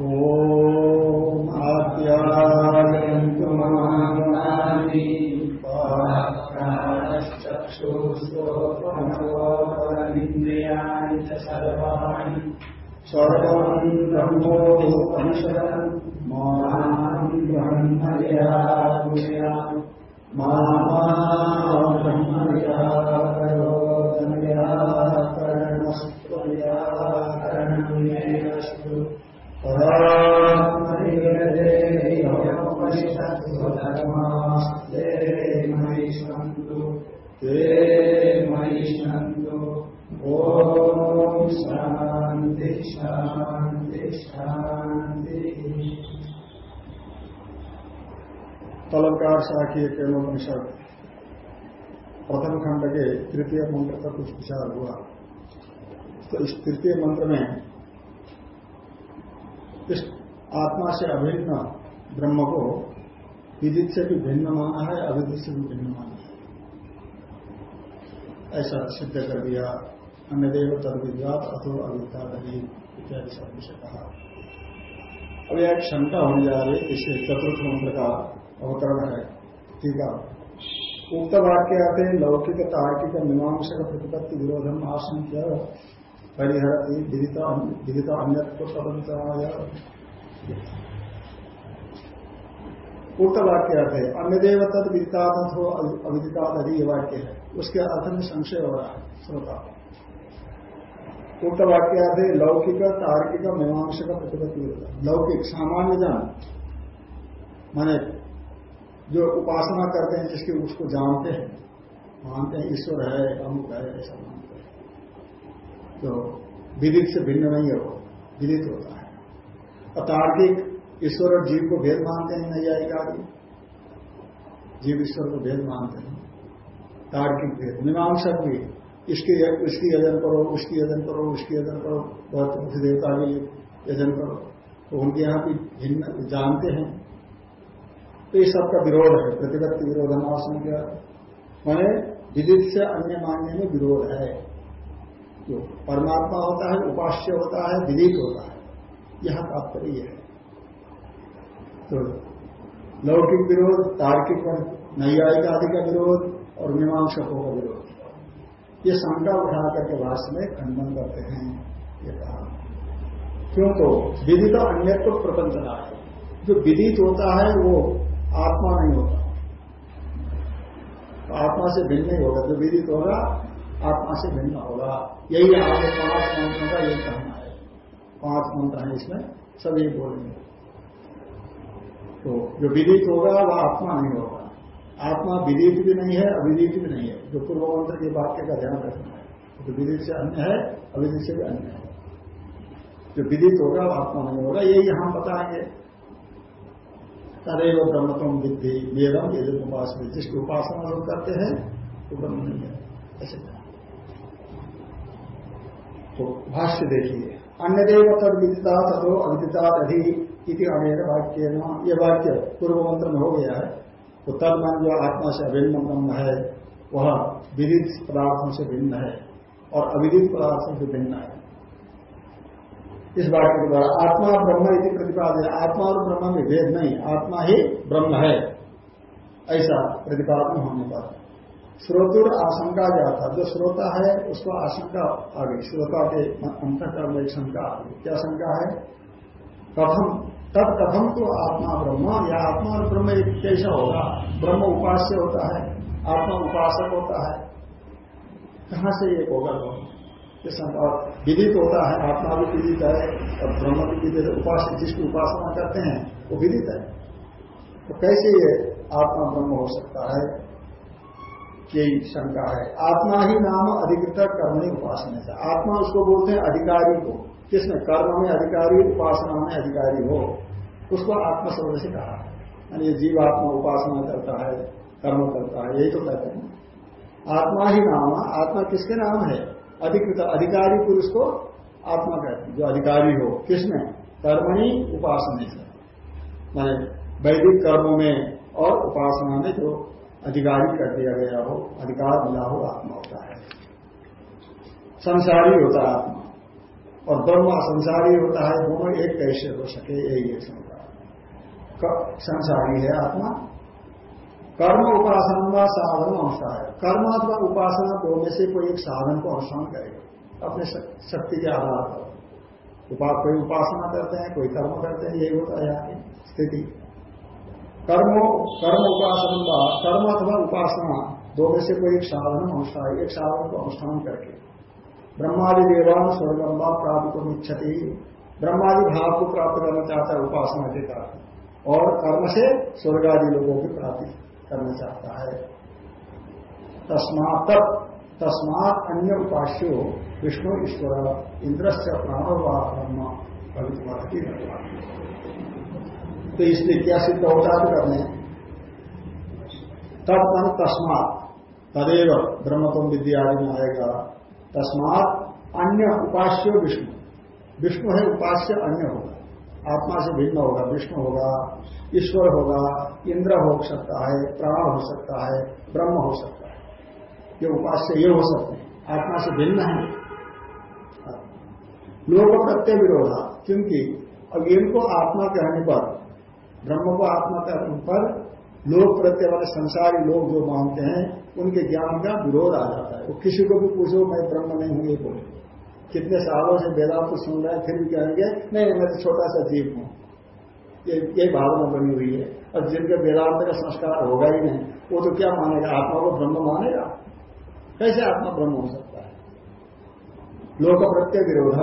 ॐ आद्यायन्तु मानानि चक्षुस्रोत्रमोपनिन्द्रियाणि च सर्वाणि ब्रह्मया मा ब्रह्म ते शान्ति तलंकार साखी प्रेमोपनिषद प्रथम खंड के तृतीय मंत्र का कुछ विचार हुआ। तो इस तृतीय मंत्र में इस आत्मा से अभिन्न ब्रह्म को विदित से भी भिन्न माना है, अविदित से भी भिन्न माना है। ऐसा सिद्ध कर दिया अन्य देव तद विद्वात अथो अविद्या इत्यादि शब्द से कहा। अब यह शंका होने जा रही है इससे चतुर्थ मंत्र का अवतरण है। ठीक है। उक्त वाक्य आते लौकिक तार्किक मीमांसक प्रतिपत्ति विरोधम आशंक्य परिहरती विदिता अन्य वाक्य अर्थ है अन्य देव तद विदिताथ हो अविदिता यदि ये वाक्य है। उसके अर्थ में संशय हो रहा है, श्रोता। उक्त वाक्य अर्थ है, लौकिक, तार्किक, मीमांसक प्रतिपत्ति विरोध लौकिक, सामान्य जन माने जो उपासना करते हैं, जिसकी उसको जानते हैं, मानते हैं, ईश्वर है, अमुक है, ऐसा। हैं तो विदित से भिन्न नहीं है वो, विदित होता है। और तार्किक ईश्वर और जीव को भेद मानते हैं नैयायिक आदि जीव, ईश्वर को भेद मानते हैं। तार्किक भेद मीमांसक भी इसकी उसकी यजन करो, उसकी यजन करो, उसकी यजन करो, बहुत देवता भी यजन करो। तो उनके यहाँ भी भिन्न, जानते हैं। तो ये सबका विरोध है प्रतिपत्ति विरोध आशंका मैंने विदित से अन्य मानने में विरोध है। जो परमात्मा होता है, उपास्य होता है विदित होता है, यह तात्पर्य है। तो लौकिक विरोध, तार्किक नैयायिक आदि का विरोध और मीमांसकों का विरोध। ये शंका उठा करके भाष्य में खंडन करते हैं, ये कहा। क्यों तो विदित अन्यत्व प्रबंधना है। जो विदित होता है, वो आत्मा नहीं होता। तो आत्मा से भिन्न नहीं होगा। जो विदित होगा आत्मा से भिन्न होगा। यही आपके पाँच मंत्रों का यही कहना है। पाँच मंत्र हैं इसमें, सब ये बोलेंगे। तो जो विदित होगा, वह आत्मा नहीं होगा। आत्मा विदित भी नहीं है, अविदित भी नहीं है। जो पूर्व मंत्र के वाक्य का ध्यान रखना है। जो विदित से अन्य है, अविदित से भी अन्य है। जो विदित होगा, वह आत्मा नहीं होगा। यही हम बताएँगे। तदेव ब्रह्मत्म विद्धि वेदम ये जो उपासना जिसकी उपासना लोग करते हैं, वो ब्रह्म नहीं है। ऐसे तो भाष्य देखिए। अन्य देव तद विदिता तथो अविदिता अधि इति अनेक वाक्य ये वाक्य पूर्व मंत्र में हो गया है। तो तद मन जो आत्मा से अभिन्न ब्रह्म है, वह विदित पदार्थों से भिन्न है और अविदित पदार्थों से भिन्न है। इस वाक्य के द्वारा आत्मा और ब्रह्म यदि प्रतिपादन आत्मा और ब्रह्म में भेद नहीं, आत्मा ही ब्रह्म है। ऐसा प्रतिपादन होने पर। श्रोतुर आशंका क्या था जो श्रोता है, उसको आशंका आ गई श्रोता के अंतकर्म एक शंका आ गई क्या शंका है? कथम तब कथम तो आत्मा ब्रह्म, या आत्मा और ब्रह्म कैसा होगा? ब्रह्म उपास्य होता है, आत्मा उपासक होता है। कहाँ से एक होगा ये शंका विदित होता है, आत्मा भी विदित है, और ब्रह्म भी विदित है। उपास जिसकी उपासना करते हैं, वो विदित है। तो कैसे ये आत्मा ब्रह्म हो सकता है? यही शंका है। आत्मा ही नाम अधिकृत कर्मणी उपासना से। आत्मा उसको बोलते हैं अधिकारी को। किसमें कर्म में अधिकारी, उपासना में अधिकारी हो। उसको आत्मा शब्द से कहा। यानी ये जीव आत्मा उपासना करता है, कर्म करता है, यही तो कहते हैं। आत्मा ही नाम, आत्मा किसके नाम है? अधिकृत, अधिकारी पुरुष को आत्मा कहते हैं, जो अधिकारी हो। किसमें कर्मणी उपासना से। माने वैदिक कर्म में और उपासना में जो अधिकारी कर दिया गया हो, अधिकार मिला हो, आत्मा होता है। संसारी होता है आत्मा। और ब्रह्म असंसारी होता है, दोनों एक कैसे हो सके, यही एक शंका संसारी है आत्मा। कर्म उपासना व साधन अनुसार है। कर्म अथवा उपासना दो में से कोई एक साधन को अनुसरण करेगा। अपने शक्ति के आधार पर। उपा, कोई उपासना करते हैं, कोई कर्म करते हैं, यही होता है यहाँ की स्थिति। कर्म कर्म उपासना कर्म अथवा उपासना दो में से कोई एक साधन अनुष्ठान एक साधन को अनुष्ठान करके। ब्रह्मादि देवान स्वर्गम व प्राप्त को इच्छति ब्रह्मादि भाव को प्राप्त करना चाहता है, उपासना के कारण। और कर्म से स्वर्ग आदि लोगों की प्राप्ति करना चाहता है। तस्मात तस्मात अन्य उपास्यो, विष्णु, ईश्वर इंद्र से प्राणो व ब्रह्म तो इसलिए क्या सिद्ध होता है करने तब मन तस्मात, तदेव ब्रह्मतम विद्या आदि में आएगा। तस्मात अन्य उपास्य विष्णु। विष्णु है उपास्य अन्य होगा। आत्मा से भिन्न होगा, विष्णु होगा, ईश्वर होगा, इंद्र हो सकता है, प्राण हो सकता है, ब्रह्म हो सकता है। ये उपास्य ये हो सकते हैं। आत्मा से भिन्न है। लोक प्रत्यय विरोधा, क्योंकि अब इनको आत्मा कहने पर ब्रह्म को आत्मा कहने पर लोक प्रत्यय वाले संसारी लोग जो मानते हैं, उनके ज्ञान का विरोध आ जाता है। वो किसी को भी पूछो, मैं ब्रह्म नहीं हूँ, ये बोले। कितने सालों से वेदांत को सुन रहे हैं, फिर भी कहेंगे नहीं, मैं तो छोटा सा जीव हूँ। ये ये भावना बनी हुई है। और जिनके वेदांत का संस्कार होगा ही नहीं, वो तो क्या मानेगा? आत्मा को ब्रह्म मानेगा? कैसे आत्मा ब्रह्म हो सकता है? लोक प्रत्यय विरोध।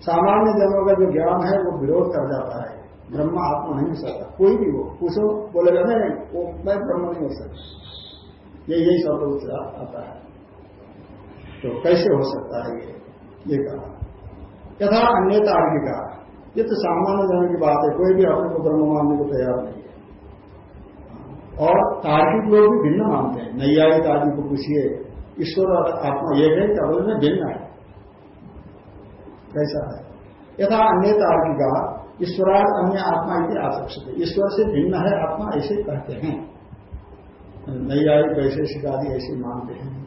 सामान्य जनों का जो ज्ञान है, वो विरोध कर जाता है। ब्रह्म आत्मा नहीं हो सकता। कोई भी हो। पूछो बोलेगा नहीं वो मैं ब्रह्म नहीं हो सकता। ये यही शब्द आता है। तो कैसे हो सकता है ये? ये कहा। यथा अन्य तार्किका ये तो सामान्य जन की बात है। कोई भी अपने को ब्रह्म मानने को तैयार नहीं है। और तार्किक लोग भी भिन्न मानते हैं। नैयायिक आदि को पूछिए। ईश्वर और आत्मा एक है, क्या बोले भिन्न है। कैसा है? यथा अन्य तार्किका ईश्वराज अन्य आत्मा इति आचक्षते ईश्वर से भिन्न है आत्मा, ऐसे कहते हैं। नैयायिक वैशेषिक आदि, ऐसे मानते हैं।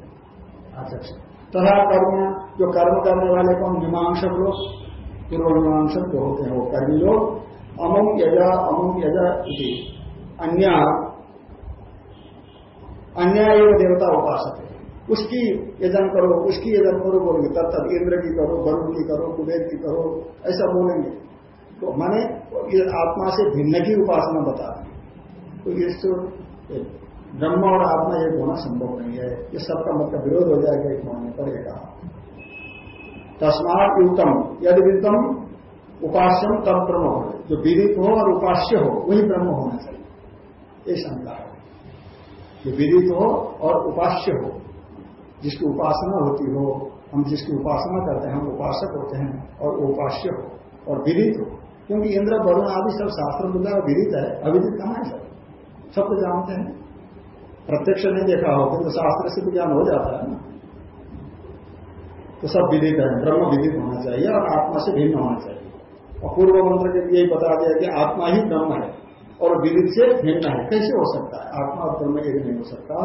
आचक्ष तथा कर्म, जो कर्म करने वाले कौन? मीमांसक लोग। पूर्व मीमांसक जो होते हैं, वो कर्मी लोग। अमुम यजा अमुम यजा अन्य अन्य एवं देवता उपासक है। उसकी यजन करो, उसकी यजन करो बोलेंगे। तब तब इंद्र की करो, वरुण की करो, कुबेर की करो, ऐसा बोलेंगे। तो मैंने ये आत्मा से भिन्न की उपासना बता दी तो ये तो ब्रह्म और आत्मा एक होना संभव नहीं है। ये सबका मतलब विरोध हो जाएगा, एक मानने पर एक तस्मात युक्तम, यदि विद्तम उपास्यम तब ब्रह्म हो। जो विदित हो और उपास्य हो, वही ब्रह्म होना चाहिए। ये शंका है। जो विदित हो और उपास्य हो, जिसकी उपासना होती हो, हम जिसकी उपासना करते हैं, हम उपासक होते हैं और उपास्य हो। और विदित हो क्योंकि इंद्र, वरुण आदि सब शास्त्र बुद्धा विदित है, अविदित कहाँ है सब? तो जानते हैं। प्रत्यक्ष नहीं देखा हो तो शास्त्र से तो ज्ञान हो जाता है ना। तो सब विदित है, ब्रह्म विदित होना चाहिए और आत्मा से भिन्न होना चाहिए। और पूर्व मंत्र के लिए बता दिया कि आत्मा ही ब्रह्म है और विदित से भिन्न है। कैसे हो सकता है? आत्मा और ब्रह्म एक नहीं हो सकता।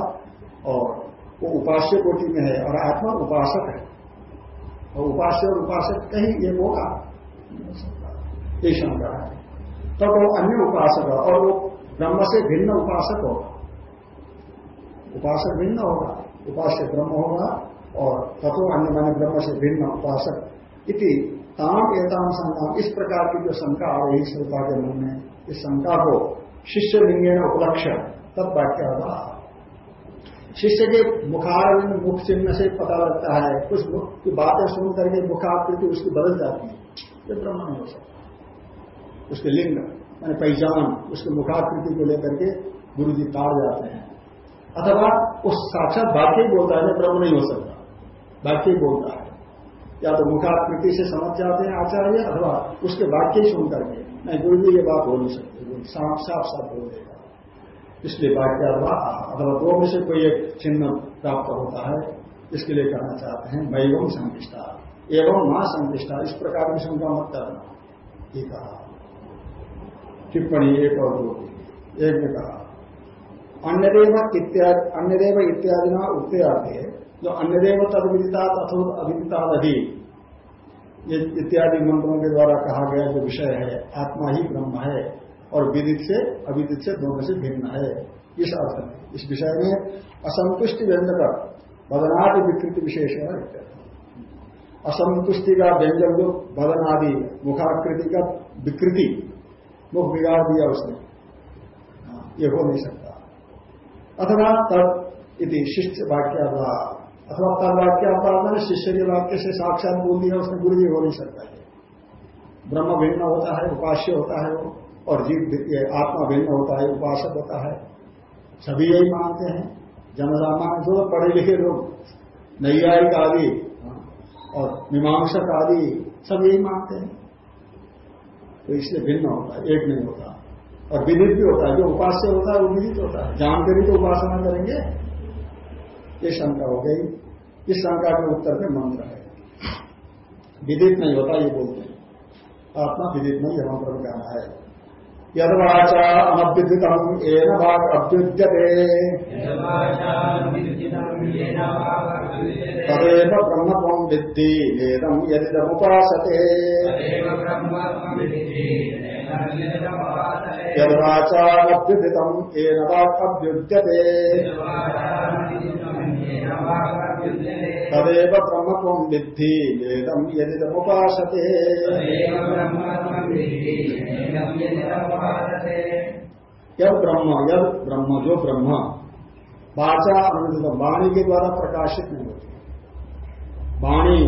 और वो उपास्य कोटि में है और आत्मा उपासक है। और उपास्य और उपासक कहीं एक होगा। ये शंका है। तब वो अन्य उपासक है और वो ब्रह्म से भिन्न उपासक होगा। उपासक भिन्न होगा, उपास्य ब्रह्म होगा और तथो अन्य माने ब्रह्म से भिन्न उपासक इति ताम एताम शंका इस प्रकार की जो शंका आ रही श्रोता के मन में, इस शंका को शिष्य लिंगे उपलक्ष्य, तब वाक्य होगा। शिष्य के मुखार मुख चिन्ह से पता लगता है, कुछ की बातें सुन करके मुखाकृति उसकी बदल जाती है। ये ब्रह्म नहीं हो सकता। उसके लिंग मैंने पहचान, उसके मुखाकृति को लेकर के गुरु जी ताड़ जाते हैं। अथवा उस साक्षात वाक्य बोलता है, ब्रह्म नहीं हो सकता। वाक्य बोलता है। या तो मुखाकृति से समझ जाते हैं आचार्य, अथवा उसके वाक्य ही सुन करके। गुरु जी ये बात हो नहीं सकती साफ़ साफ़ साफ़ बोल देगा। इसलिए वाक्य अथवा अथवा दो में से कोई एक चिन्ह प्राप्त होता है, इसके लिए कहना चाहते हैं वैवम संतिष्ठा एवं माँ संतिष्ठा इस प्रकार की शंका मत करना। ये कहा टिप्पणी एक और दो। एक ने कहा, अन्यदेव इत्यादि अन्यदेव इत्यादि ना उत्ते आते जो अन्यदेव तद विदिता अथवा अभिदिता ये इत्यादि मंत्रों के द्वारा कहा गया जो विषय है, आत्मा ही ब्रह्म है, और विदित से अविदित से दोनों से भिन्न है। इस अर्थ में, इस विषय में असंतुष्टि व्यंजक, बदनादि विकृति विशेष है। असंतुष्टि का व्यंजन जो बदन आदि मुखाकृति का विकृति मुख बिगाड़ दिया उसने। हाँ, ये हो नहीं सकता। अथवा तब इति शिष्य वाक्य अथवा तब वाक्य अपराध शिष्य के वाक्य से साक्षात बोल दिया उसने गुरु भी हो नहीं सकता है। ब्रह्म भिन्न होता है उपास्य होता है वो और जीव आत्मा भिन्न होता है उपासक होता है। सभी यही मानते हैं। जनसामान्य जो पढ़े लिखे लोग नैयायिक आदि और मीमांसक आदि सब यही मानते हैं। तो इसलिए भिन्न होता है, एक नहीं होता। और विदित भी होता है, जो उपास्य होता है, वो विदित होता है। जानकारी तो उपासना करेंगे, ये शंका हो गई। इस शंका के उत्तर में मंत्र है। विदित नहीं होता, ये बोलते हैं। आत्मा विदित नहीं, यह पर में कहना है। यदवाचा अनभ्युदितम एन तदेव ब्रह्म विद्धि वेदम यदिदमुपासते। यदवाचा अभ्युदितम एन अभ्युद्यते तदेव ब्रह्म विद्धि वेदम यदि उपासते यद ब्रह्म यद ब्रह्म जो ब्रह्म। वाचा अनुदित वाणी के द्वारा प्रकाशित नहीं होती। वाणी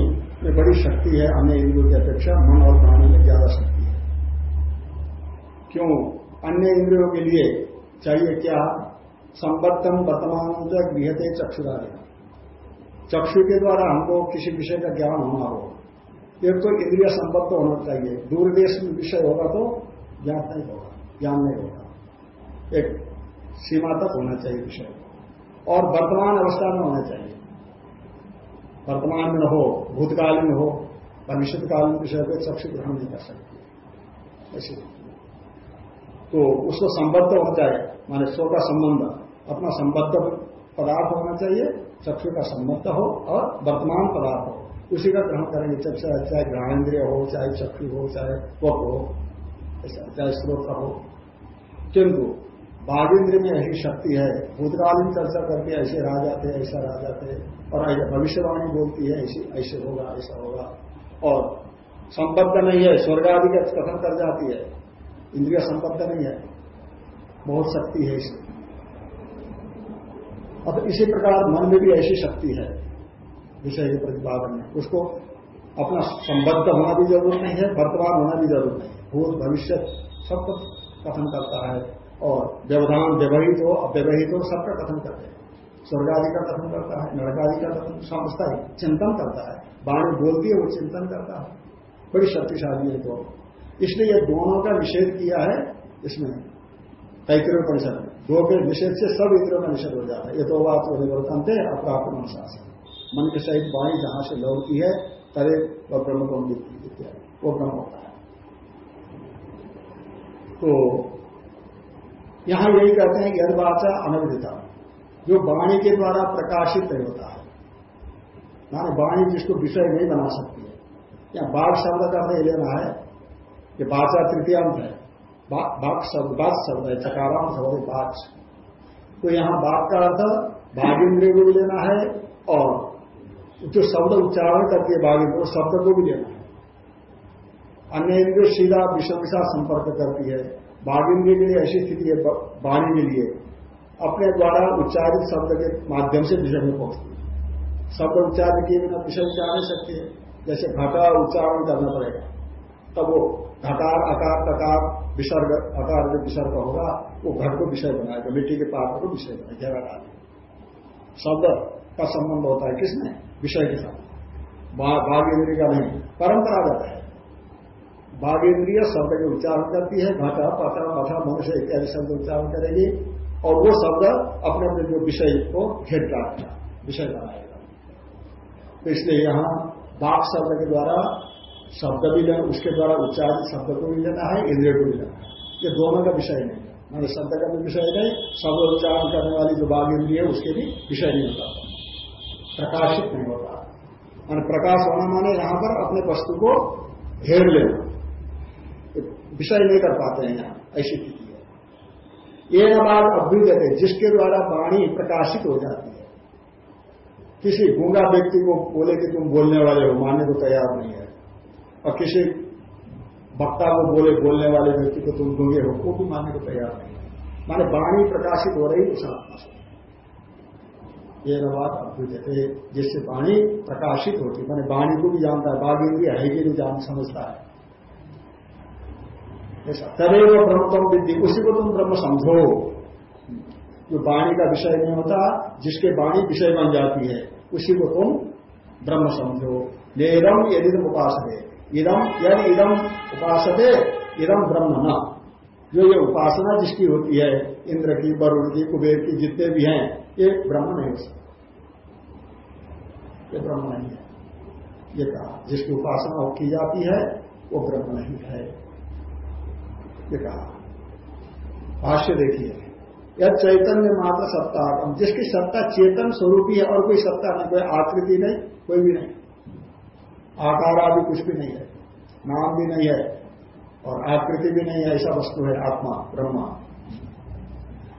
में बड़ी शक्ति है अन्य इंद्रियों की अपेक्षा मन और वाणी में ज़्यादा शक्ति है। क्यों? अन्य इंद्रियों के लिए चाहिए क्या? संबद्धम वर्तमान गृहते चक्षुरादि। चक्षु के द्वारा हमको किसी विषय का ज्ञान होना हो। एक तो इंद्रिय संबद्ध होना चाहिए। दूरदेश में विषय होगा तो ज्ञान नहीं होगा, ज्ञान नहीं होगा। एक सीमा तक होना चाहिए विषय। और वर्तमान अवस्था में होना चाहिए। वर्तमान में हो भूतकालीन हो भविष्यकालीन विषय को चक्षु ग्रहण नहीं कर सकते। ऐसे। तो उसको संबद्ध होना चाहिए। माने स्व का संबंध। अपना संबद्ध पदार्थ होना चाहिए। चक्षु का संबंध हो और वर्तमान पदार्थ हो। उसी का ग्रहण करेंगे चक्षु चाहे ग्रहणेन्द्रिय हो, चाहे चक्षु हो, चाहे वक हो चाहे स्रोत हो। किंतु बाघेन्द्र में ऐसी शक्ति है। भूतकालीन चर्चा करके ऐसे रह जाते हैं ऐसा रह जाते हैं और भविष्यवाणी बोलती है, ऐसे ऐसे होगा, ऐसा होगा। और संबद्ध नहीं है, स्वर्ग आदि का कथन कर जाती है। इंद्रिया संबद्ध नहीं है। बहुत शक्ति है इसमें। अब इसी प्रकार मन में भी ऐसी शक्ति है विषय के प्रतिपादन में उसको अपना संबद्ध होना भी ज़रूरत नहीं है, वर्तमान होना भी ज़रूरत नहीं भूत भविष्य सब कुछ कथन करता है और व्यवधान, व्यवहित हो, अव्यवहित हो, सबका कथन करते हैं। स्वर्ग आदि का कथन करता है नरक आदि का कथन समझता है, चिंतन करता है, वाणी बोलती है, वो चिंतन करता है। बड़ी शक्तिशाली है तो इसलिए ये दोनों का निषेध किया है इसमें तैतृय परिषद दो के निषेध से सब इंद्रियों का निषेध हो जाता है। ये तो बात निवर्तन थे अप्राप्त अनुशासन मन के सहित वाणी जहाँ से लौटती है, तरे वह ब्रह्म को वो ब्रह्म होता है। तो यहाँ यही कहते हैं कि यदवाचा अनवधिता जो वाणी के द्वारा प्रकाशित नहीं होता है। माने वाणी जिसको विषय नहीं बना सकती है। या बाघ शब्द का अर्थ लेना है कि बाचा तृतीयांत है। शब्द शब्द है चकाराम शब्द है तो यहाँ बाघ का अर्थ बाघ इंद्रिय को भी लेना है, और जो शब्द उच्चारण करती है बाघ इंद्र शब्द को भी लेना है। अन्य इंद्रिय सीधा विषय के साथ संपर्क करती है। बाघ इंद्रिय के लिए ऐसी स्थिति है वाणी के लिए। अपने द्वारा उच्चारित शब्द के माध्यम से विषय में पहुँचती है। शब्द उच्चारण किए बिना विषय उच्चार नहीं सकते। जैसे घटा उच्चारण करना पड़ेगा। तब वो घटार आकार तकार, विसर्ग आकार जो विसर्ग होगा, वो घर को विषय बनाएगा, मिट्टी के पात्र को विषय बनाए घेरा डाले शब्द का संबंध होता है किसमें? विषय के साथ। बाघ इंद्रिय का नहीं, परंपरागत है। बाघ इंद्रिय शब्द के उच्चारण करती है, घटा, पथा मथा मनुष्य इत्यादि शब्द उच्चारण करेगी, और वो शब्द अपने अपने जो विषय को घेर डालेगा विषय बनाएगा। तो इसलिए यहाँ बाघ शब्द के द्वारा शब्द भी लेना, उसके द्वारा उच्चारित शब्द को भी लेना है, इंद्रिय को भी लेना है। ये दोनों का विषय नहीं है। मैंने शब्द का भी विषय नहीं, शब्द उच्चारण करने वाली जो बाघ इंद्रिय है, उसके भी विषय नहीं होता। प्रकाशित नहीं होता। मान प्रकाश होना माने यहाँ पर अपने वस्तु को घेर लेना। विषय नहीं कर पाते हैं यहाँ, ऐसी स्थिति है। ये नमाज़ अभ्युदय जिसके द्वारा वाणी प्रकाशित हो जाती है। किसी गूँगा व्यक्ति को बोले कि तुम बोलने वाले हो, मानने को तैयार नहीं है। और किसी वक्ता को बोले, बोलने वाले व्यक्ति को तुम दूँगे हो वो भी मानने को तैयार नहीं है। माने वाणी प्रकाशित हो रही उस आत्मा से। ये नवाद अद्भुत जिससे वाणी प्रकाशित होती, माने वाणी को भी जानता है बाघ इंद्रिय है कि भी जान, समझता है। तदेव ब्रह्मतम विद्धि, उसी को तुम ब्रह्म समझो। जो वाणी का विषय नहीं होता, जिसके वाणी विषय बन जाती है, उसी को तुम ब्रह्म समझो। इदम यदि उपास है इदम यदि इदम उपास इदम ब्रह्म न जो ये उपासना जिसकी होती है, इंद्र की, वरुण की, कुबेर की, जितने भी हैं, ये ब्रह्म नहीं हो सकते ये ब्रह्म नहीं है। ये कहा, जिसकी उपासना की जाती है, वो ब्रह्म नहीं है। ये कहा। भाष्य देखिए। यह चैतन्य मात्र सत्ता जिसकी सत्ता चेतन स्वरूप ही है और कोई सत्ता नहीं, कोई आकृति नहीं, कोई भी नहीं। आकार आदि कुछ भी नहीं है। नाम भी नहीं है और आकृति भी नहीं है, ऐसा वस्तु है, आत्मा, ब्रह्मा।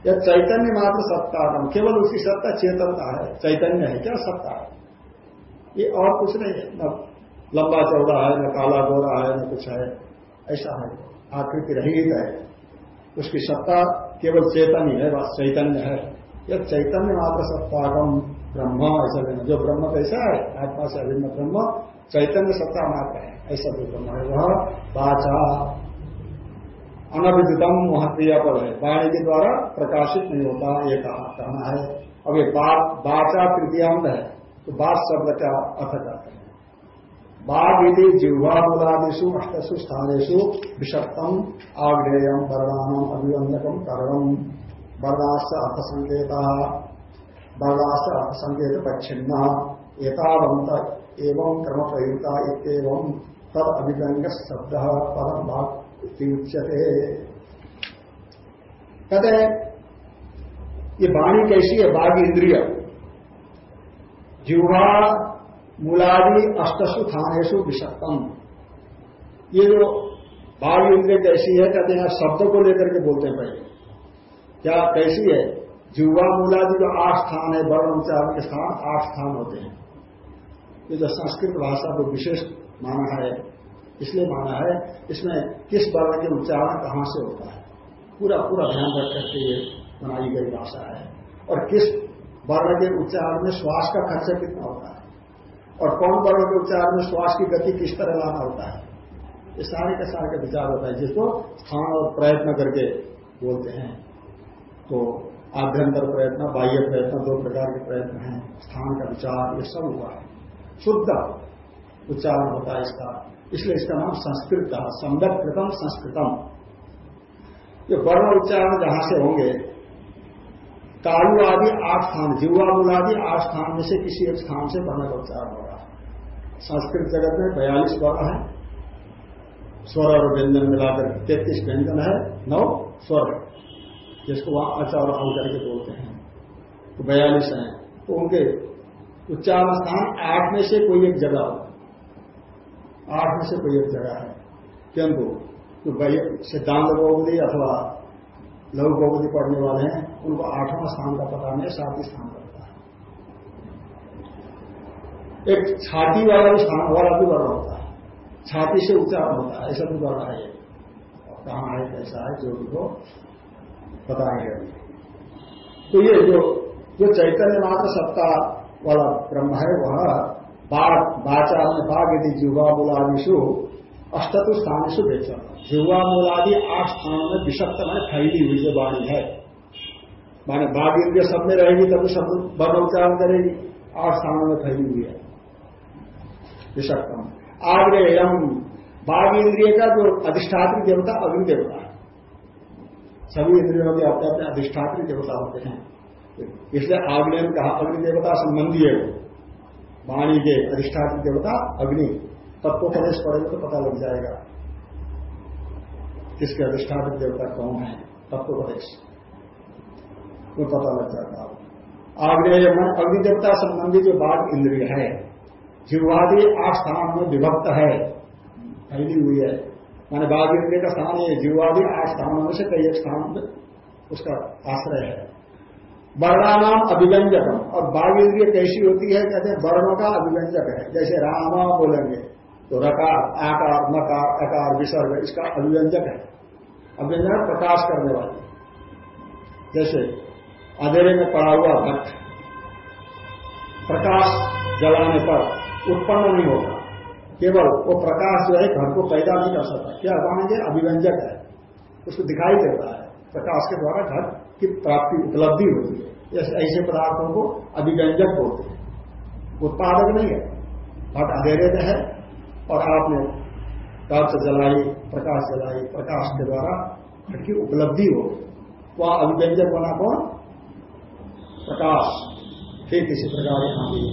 यह चैतन्य मात्र सत्ता केवल उसकी सत्ता चेतनता है। चैतन्य है, क्या सत्ता है? ये और कुछ नहीं है। न लंबा चौड़ा है, न काला गोरा है, न कुछ है। ऐसा है। आकृति रहित है। उसकी सत्ता केवल चेतन ही बस चैतन्य है। यह चैतन्य मात्र सत्तागम ब्रह्म ऐसा जो ब्रह्म कैसा है? आत्मा से अभिन्न ब्रह्म। चैतन्य सत्ता मात्र है, ऐसा जो ब्रह्म है। वह बाचा अनभिदितम महत्या पर है। वाणी के द्वारा प्रकाशित नहीं होता, ये कहा, कहना है। अब ये बाचा तृतीयांत है तो बात शब्द का अर्थ करते हैं? बाघ यदि जिह्वा मूलादिशु अष्टसु स्थानेशु विषक्तम आग्नेयम वर्णाम अभिवंदकम करणम वर्णाश्च अर्थसंकेत वर्णाश्च अर्थसंकेत पच्छिन्न एतावंत एवं क्रम प्रयुक्ता इतम तद अभिव्यंग शब्द परम भाग उच्यते। कहते हैं ये वाणी कैसी है? बाघ इंद्रिय। जिह्वा, मूलादि, अष्टसु थानेशु विषक्तम ये जो बाघ इंद्रिय कैसी है, कहते हैं, शब्द को लेकर के बोलते हैं पहले। क्या कैसी है? जुवा मूलादि, जो आठ स्थान है, वर्ण, उच्चारण के स्थान, आठ स्थान होते हैं। ये जो संस्कृत भाषा को विशेष माना है, इसलिए माना है, इसमें किस वर्ण के उच्चारण कहाँ से होता है? पूरा पूरा ध्यान रख करके ये बनाई गई भाषा है। और किस वर्ण के उच्चारण में श्वास का खर्चा कितना होता है? और कौन वर्ण के उच्चारण में श्वास की गति किस तरह लाना होता है? ये सारे के सारे का विचार होता है, जिसको स्थान और प्रयत्न करके बोलते हैं। तो आभ्यंतर प्रयत्न, बाह्य प्रयत्न, दो प्रकार के प्रयत्न हैं। स्थान का विचार, ये सब हुआ है। शुद्ध उच्चारण होता है इसका। इसलिए इसका नाम संस्कृत का संदक कृतम संस्कृतम। ये वर्ण उच्चारण जहाँ से होंगे कालू आदि आठ स्थान जीवा मूल आदि आठ स्थान में से किसी एक स्थान से वर्ण का उच्चारण होगा संस्कृत जगत में बयालीस वर्ण है। स्वर और व्यंजन मिलाकर तैतीस व्यंजन है। नौ स्वर। जिसको वहाँ और करके बोलते हैं। तो बयालीस हैं। तो उनके उच्चारण स्थान आठ में से कोई एक जगह हो। आठ में से कोई एक जगह है। किंतु तो सिद्धांत गोगदी अथवा लघु गोगदी पढ़ने वाले हैं, उनको आठवां स्थान का पता नहीं सातवें स्थान का पता है। एक छाती वाला भी स्थान, वाला भी वर्ण होता है। छाती से उच्चारण होता है, ऐसा भी वर्ण है कहाँ है, कैसा है, जो उनको को बताएँगे तो ये जो जो चैतन्य मात्र सत्ता वाला ब्रह्म है वह बाचा में बाघ यदि जुवा मूलादिशु अष्टतु स्थानीशु बेचा जुवा मूलादि आठ स्थानों में विषक्त में फैली हुई जो वाणी है। माने बाघ इंद्रिय सब में रहेगी, तब शब्द वर्ण उच्चारण करेगी। आठ स्थानों में फैली हुई है। विषक्तम आग्नेयम बाघ इंद्रिय का जो अधिष्ठात्री देवता अग्नि देवता है। सभी इंद्रियों के अपने अपने अधिष्ठात्री देवता होते हैं। इसलिए आग्नेय कहा, अग्नि देवता संबंधी है वो। वाणी के अधिष्ठात्री देवता, अग्नि। तत्व प्रदेश पड़ेगा तो पता लग जाएगा। किसके अधिष्ठात्री देवता कौन है तत्व प्रदेश वो पता लग जाता है। आग्नेय मन अग्नि देवता संबंधी जो बाघ इंद्रिय है जीवादि आठ स्थान में विभक्त है, फैली हुई है। माने बाघ इंद्रिय का स्थान है जीवादि आठ स्थानों में से कई एक स्थान उसका आश्रय है। वर्णानाम अभिव्यंजकम। और बाघ इंद्रिय कैसी होती है, कहते हैं वर्णों का अभिव्यंजक है। जैसे रामा बोलेंगे तो रकार, आकार, मकार, अकार, विसर्ग, इसका अभिव्यंजक है। अभिव्यंजक प्रकाश करने वाली जैसे अंधेरे में पड़ा हुआ भट्ट प्रकाश जलाने पर उत्पन्न नहीं होगा। केवल वो प्रकाश जो है घर को पैदा नहीं कर सकता। क्या मानेंगे? अभिव्यंजक है। उसको दिखाई देता है। प्रकाश के द्वारा घर की प्राप्ति उपलब्धि होती है। ऐसे पदार्थों को अभिव्यंजक बोलते हैं। उत्पादक नहीं है। भट्ट अंधेरे में है और आपने टॉर्च जलाई, प्रकाश जलाई, प्रकाश के द्वारा घट की उपलब्धि हो। वह अभिव्यंजक बना कौन? प्रकाश। फिर किसी प्रकार यहाँ भी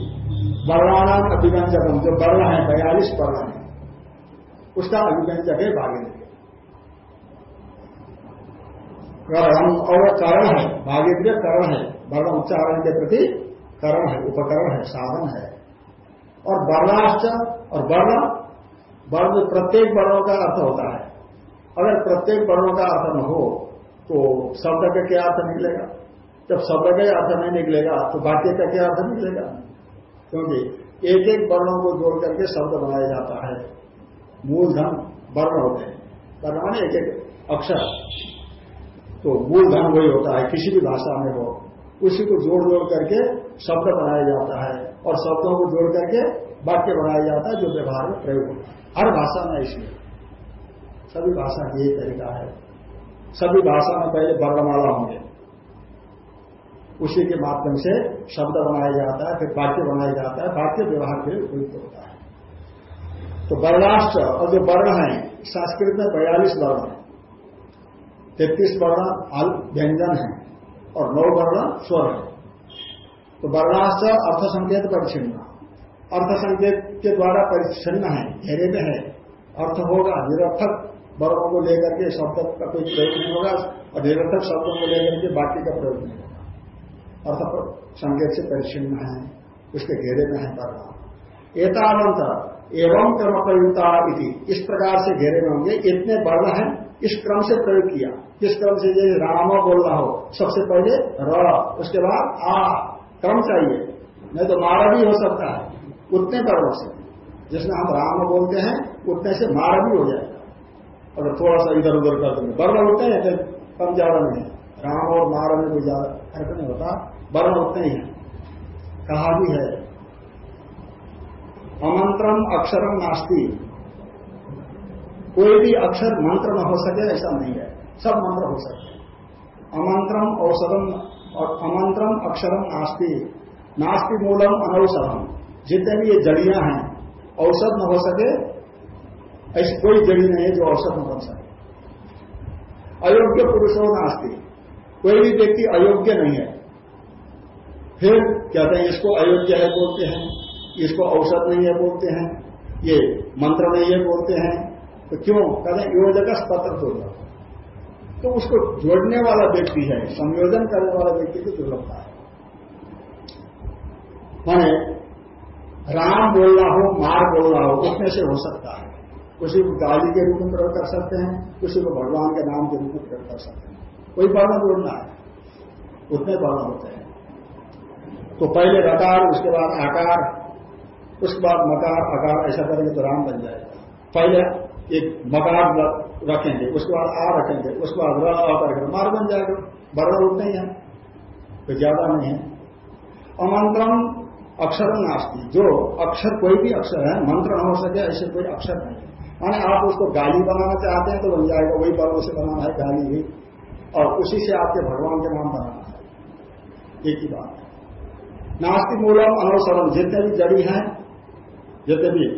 वर्णानाम अभिव्यंजक। जो वर्ण है, बयालीस वर्ण है, उसका अभिव्यंजक है भागेंद्र करण और करण है भागेंद्र करण है, वर्ण उच्चारण के प्रति करण है, उपकरण है, साधन है। और वर्णाश्च और वर्ण वर्ण प्रत्येक वर्णों का अर्थ होता है। अगर प्रत्येक वर्णों का अर्थ न हो तो शब्द का क्या अर्थ निकलेगा? जब शब्द का अर्थ नहीं निकलेगा तो वाक्य का क्या अर्थ निकलेगा? क्योंकि एक एक वर्णों को जोड़ करके शब्द बनाया जाता है। मूलधन, वर्ण होते हैं। वर्ण माने एक एक अक्षर। तो मूलधन वही होता है, किसी भी भाषा में हो, उसी को जोड़ जोड़ करके शब्द बनाया जाता है और शब्दों को जोड़ करके वाक्य बनाया जाता है जो व्यवहार में प्रयोग होता है। हर भाषा में इसलिए सभी भाषा की यही तरीका है। सभी भाषा में पहले वर्णमाला होंगे। उसी के माध्यम से शब्द बनाया जाता है, फिर वाक्य बनाया जाता है, वाक्य व्यवहार के लिए उपयुक्त होता है। तो वर्णाष्ट्र और जो वर्ण है, संस्कृत में बयालीस वर्ण है। तैतीस वर्ण व्यंजन है और नौ वर्ण स्वर है। तो वर्णाष्ट्र अर्थ संकेत परिचिन्न अर्थ संकेत के द्वारा परिच्छिन्न है, घेरे में है। अर्थ होगा, निरर्थक वर्णों को लेकर के शब्द का कोई प्रयोग नहीं होगा और निरर्थक शब्दों को लेकर के बाकी का प्रयोग नहीं होगा। अर्थ संकेत से परिच्छिन्न है, उसके घेरे में है वर्ण। एतावंत एवं क्रम प्रयुक्ता इस प्रकार से घेरे में होंगे। इतने वर्ण है इस क्रम से प्रयोग किया। किस क्रम से ये रामा बोलना हो, सबसे पहले र, उसके बाद आ, क्रम चाहिए। नहीं तो मारा भी हो सकता है, उतने कर्म से। जिसमें हम राम बोलते हैं, उतने से मारा भी हो जाएगा। अगर थोड़ा सा इधर उधर कर देंगे। वर्ण होते हैं कम ज़्यादा नहीं राम और मार में कोई ज़्यादा फ़र्क नहीं होता। वर्ण उतने ही है। कहा भी है, अमंत्रम अक्षरम नास्ती। कोई भी अक्षर मंत्र न हो सके, ऐसा नहीं है। सब मंत्र हो सकते अमंत्रम औषधम और अमंत्रम अक्षरम नास्ती। नास्ती मूलम अनौषधम। जितने भी ये जड़ियाँ हैं औसत न हो सके, ऐसी कोई जड़ी नहीं है जो औसत न बन सके। अयोग्य पुरुषों नास्ती। कोई भी व्यक्ति अयोग्य नहीं है। फिर कहते हैं, इसको अयोग्य है बोलते हैं। इसको औसत नहीं है बोलते हैं। ये मंत्र नहीं है बोलते हैं। तो क्यों? कहते हैं योजक पत्र दुर्लभ तो उसको जोड़ने वाला व्यक्ति है, संयोजन करने वाला व्यक्ति की दुर्लभता है। माने, राम बोलना हो, मार बोलना हो, उसमें से हो सकता है। किसी को गाली के रूप में प्रयोग कर सकते हैं किसी को भगवान के नाम के रूप में प्रयोग कर सकते हैं। कोई वर्ण बोलना है, उतने वर्ण होते हैं। तो पहले रकार, उसके बाद आकार, उसके बाद मकार आकार ऐसा करेंगे तो राम बन जाएगा। पहले एक मकार रखेंगे, उसके बाद आ रखेंगे, उसके बाद र करेंगे मार बन जाएगा वर्ण उतने नहीं है कोई ज़्यादा नहीं है। अमंत्रम अक्षर नास्ती, जो अक्षर कोई भी अक्षर है, मंत्र न हो सके, ऐसे कोई अक्षर नहीं माने आप उसको गाली बनाना चाहते हैं तो बन जाएगा, वही पर्व से बनाना है, गाली भी। और उसी से आपके भगवान के नाम बनाना है। एक ही बात है। नास्तिक मूलम अनुसरण जितने भी जड़ी हैं, जितने भी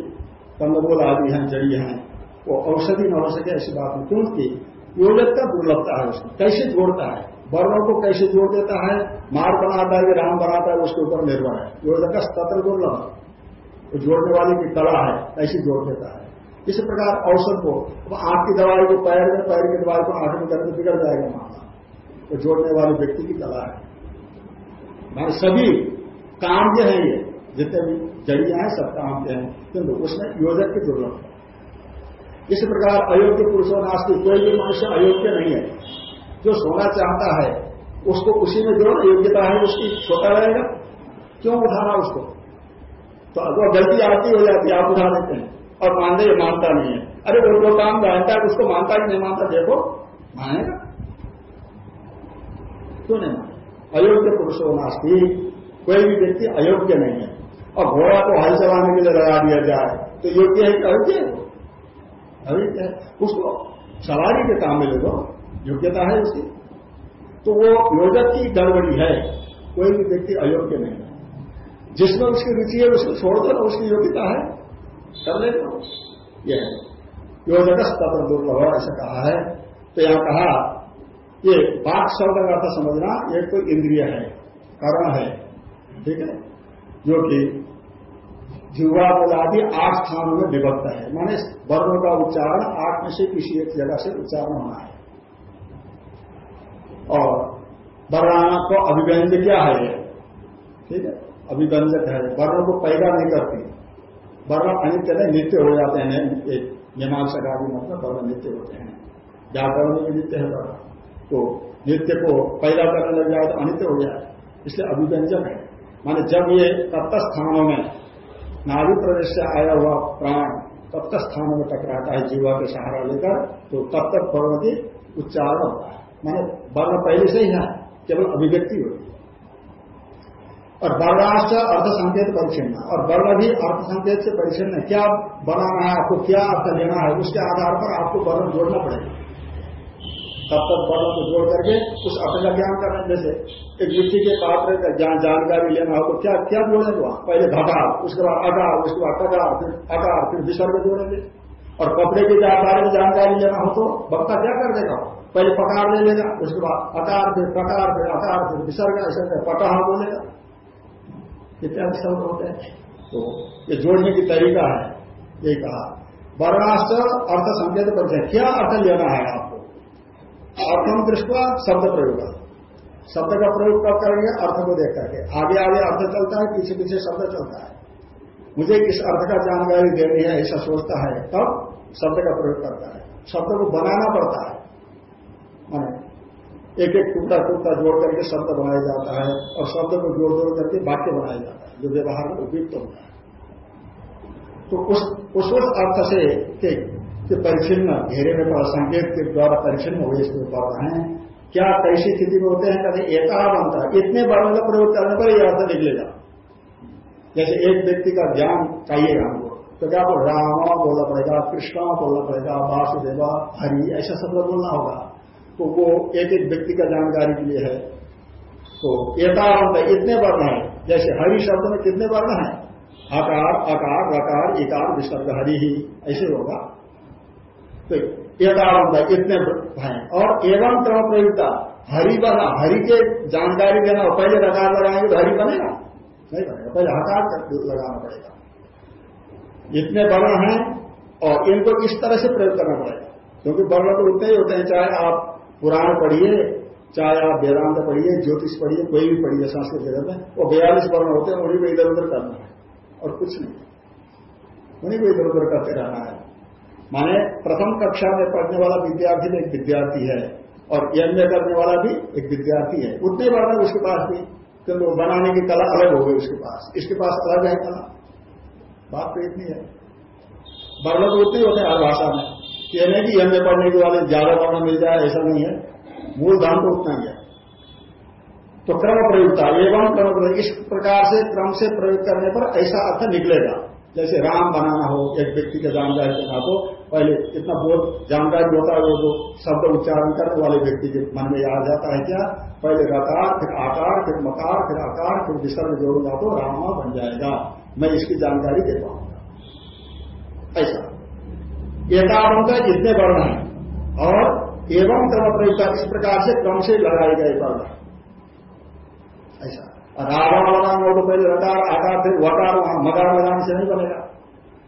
कंदमूल आदि हैं, जड़ी हैं वो औषधि न हो सके ऐसी बात नहीं। क्योंकि योजक का दुर्लभता है उसको। कैसे जोड़ता है? वर्णों को कैसे जोड़ देता है? मार बनाता है कि राम बनाता है, उसके ऊपर निर्भर है। योजक का स्तर दुर्लभ। तो जोड़ने वाले की कला है, ऐसी जोड़ देता है। इसी प्रकार औषध को आँख की दवाई को पैर में, पैर की दवाई को आँख में करके बिगड़ जाएगा मामला तो जोड़ने वाले व्यक्ति की कला है। मान सभी काम जो है ये। जितने भी जड़िया हैं, सब काम के हैं। किंतु उसमें योजक की दुर्लभ है इस प्रकार अयोग्य पुरुषों नास्ती कोई भी मनुष्य अयोग्य नहीं है। जो सोना चाहता है, उसको उसी में जो योग्यता है, उसकी छोटा रहेगा। क्यों उठाना उसको? तो अगर गलती आती हो जाती आप उठा देते हैं। और मानते ये मानता नहीं है। अरे वो जो काम जानता है, उसको मानता ही नहीं मानता, देखो, मानेगा? क्यों नहीं माने अयोग्य पुरुषो नास्ती कोई भी व्यक्ति अयोग्य नहीं है। और घोड़ा को हल चलाने के लिए लगा दिया जाए तो योग्य है कि अयोग्य है है उसको सवारी के काम में देखो योग्यता है उसकी। तो वो योजक की गड़बड़ी है, कोई भी व्यक्ति अयोग्य नहीं है। जिसमें उसकी रुचि है उसको छोड़ दो, उसकी योग्यता है। कर लेना यह है। योजक तत्र दुर्लभ ऐसा कहा है। तो यहाँ कहा, ये बाक शब्द का समझना एक तो इंद्रिय है, कर्ण है, ठीक है? जो कि जीवा आदि आठ स्थानों में विभक्त है। माने वर्णों का उच्चारण आठ में से किसी एक जगह से उच्चारण होना है। और वर्णाना को अभिव्यंज क्या है ठीक है? अभिव्यंजक है। वर्ण को पैदा नहीं करती। वर्ण अनित्य नहीं, नित्य हो जाते हैं। एक मीमांसा भी मतलब वर्ण नित्य होते हैं। व्याकरण में नित्य है वर्ण। तो नित्य को पैदा करने लग जाए तो अनित्य हो जाए इसलिए अभिव्यंजक है। माने जब ये तत्त स्थानों में नाभि प्रदेश से आया हुआ प्राण तत्त स्थानों में टकराता है, जीवा के सहारा लेकर तो तब तक पर्वती उच्चारण होता है। मैंने वर्ण पहले से ही है केवल अभिव्यक्ति होती है। और वर्णाश्च अर्थ संकेत परिचिन्न और वर्ण भी अर्थ संकेत से परिचिन्न क्या बनाना है, आपको क्या अर्थ लेना है, उसके आधार पर आपको वर्ण जोड़ना पड़ेगा। तब तक वर्ण को जोड़ करके उस का ज्ञान करना जैसे एक मिट्टी के पात्र का जानकारी लेना हो तो क्या क्या जोड़ेंगे वहाँ? पहले घटार उसके बाद अकार उसके बाद ककार फिर अकार फिर विसर्ग जोड़ेंगे। और कपड़े के बारे में जानकारी लेना हो तो वक्ता क्या कर देगा? पहले पकार ले लेगा, उसके बाद अकार, फिर पकार फिर अकार, फिर विसर्ग ऐसे पटाहा बोलेगा। इत्यादि शब्द होते हैं? तो ये जोड़ने की तरीका है। ये कहा वर्णाश्च अर्थ संकेत परिचय क्या अर्थ लेना है आपको? अर्थम दृष्टवा शब्द प्रयोग। शब्द का प्रयोग कब करेंगे? अर्थ को देख करके। आगे आगे अर्थ चलता है, पीछे पीछे शब्द चलता है। मुझे किस अर्थ का जानकारी देनी है, ऐसा सोचता है, तब शब्द का प्रयोग करता है। शब्द को बनाना पड़ता है। माने एक एक टुकड़ा टुकड़ा जोड़ करके शब्द बनाया जाता है और शब्द को जोड़ जोड़ करके वाक्य बनाया जाता है, जो व्यवहार में उपयुक्त होता है। तो उस उस अर्थ से के, परिचिन्न घेरे में संकेत के द्वारा परिचिन्न इसमें पढ़ रहे हैं। क्या कैसी स्थिति में होते हैं? कहते एका बनता है। इतने वर्ण का प्रयोग करने पर यह अर्थ निकलेगा जैसे एक व्यक्ति का ज्ञान चाहिए हमको तो क्या बोल? राम बोलना पड़ेगा कृष्णा बोलना पड़ेगा वासुदेवा हरि ऐसा शब्द बोलना होगा। तो वो एक एक व्यक्ति का जानकारी के लिए है। तो एकावंत इतने वर्ण है। जैसे हरि शब्द में कितने वर्ण है? आकार आकार रकार इकार विसर्ग हरि ही ऐसे होगा। तो एकावंत इतने हैं। और एवं क्रम प्रयुक्ता हरि बना, हरि के जानकारी देना पहले रकार लगाएँगे तो हरि बनेगा? नहीं बनेगा, पहले हकार लगाना पड़ेगा। इतने वर्ण हैं और इनको इस तरह से प्रयोग करना पड़ेगा। क्योंकि वर्ण तो उतने ही होते हैं, चाहे आप पुराण पढ़िए, चाहे आप वेदांत पढ़िए, ज्योतिष पढ़िए, कोई भी पढ़िए संस्कृत जगत में, वो बयालीस वर्ण होते हैं, उन्हीं को इधर उधर करना है। और कुछ नहीं। उन्हीं को इधर उधर करते रहना है। माने प्रथम कक्षा में पढ़ने वाला विद्यार्थी भी एक विद्यार्थी है और एम में करने वाला भी एक विद्यार्थी है। उतने वर्ण उसके पास भी क्योंकि बनाने की कला अलग हो गई उसके पास। इसके पास अलग है कला। बात तो इतनी है। वर्ण तो उतने होते हैं हर भाषा में। ये नहीं कि एमए पढ़ने के वाले ज़्यादा पढ़ना मिल जाए, ऐसा नहीं है। मूल धान तो उतना ही है। तो क्रम प्रयोगता एवं क्रम इस प्रकार से क्रम से प्रयोग करने पर ऐसा अर्थ निकलेगा। जैसे राम बनाना हो, एक व्यक्ति के जानकारी के तो पहले इतना बहुत जानकारी होता है, वो जो शब्द उच्चारण करने वाले व्यक्ति के मन में याद जाता है क्या? पहले रकार फिर आकार, फिर मकार फिर आकार, फिर विसर्ग जोड़ूँगा तो रामा बन जाएगा। मैं इसकी जानकारी दे पाऊँगा। ऐसा। एकावंत जितने वर्ण हैं, और एवं क्रम प्रयुक्त, इस प्रकार से क्रम से लगाए गए वर्ण ऐसा। रावण हो तो पहले रकार आकार, फिर वकार, वहाँ मकार लगाने से नहीं बनेगा।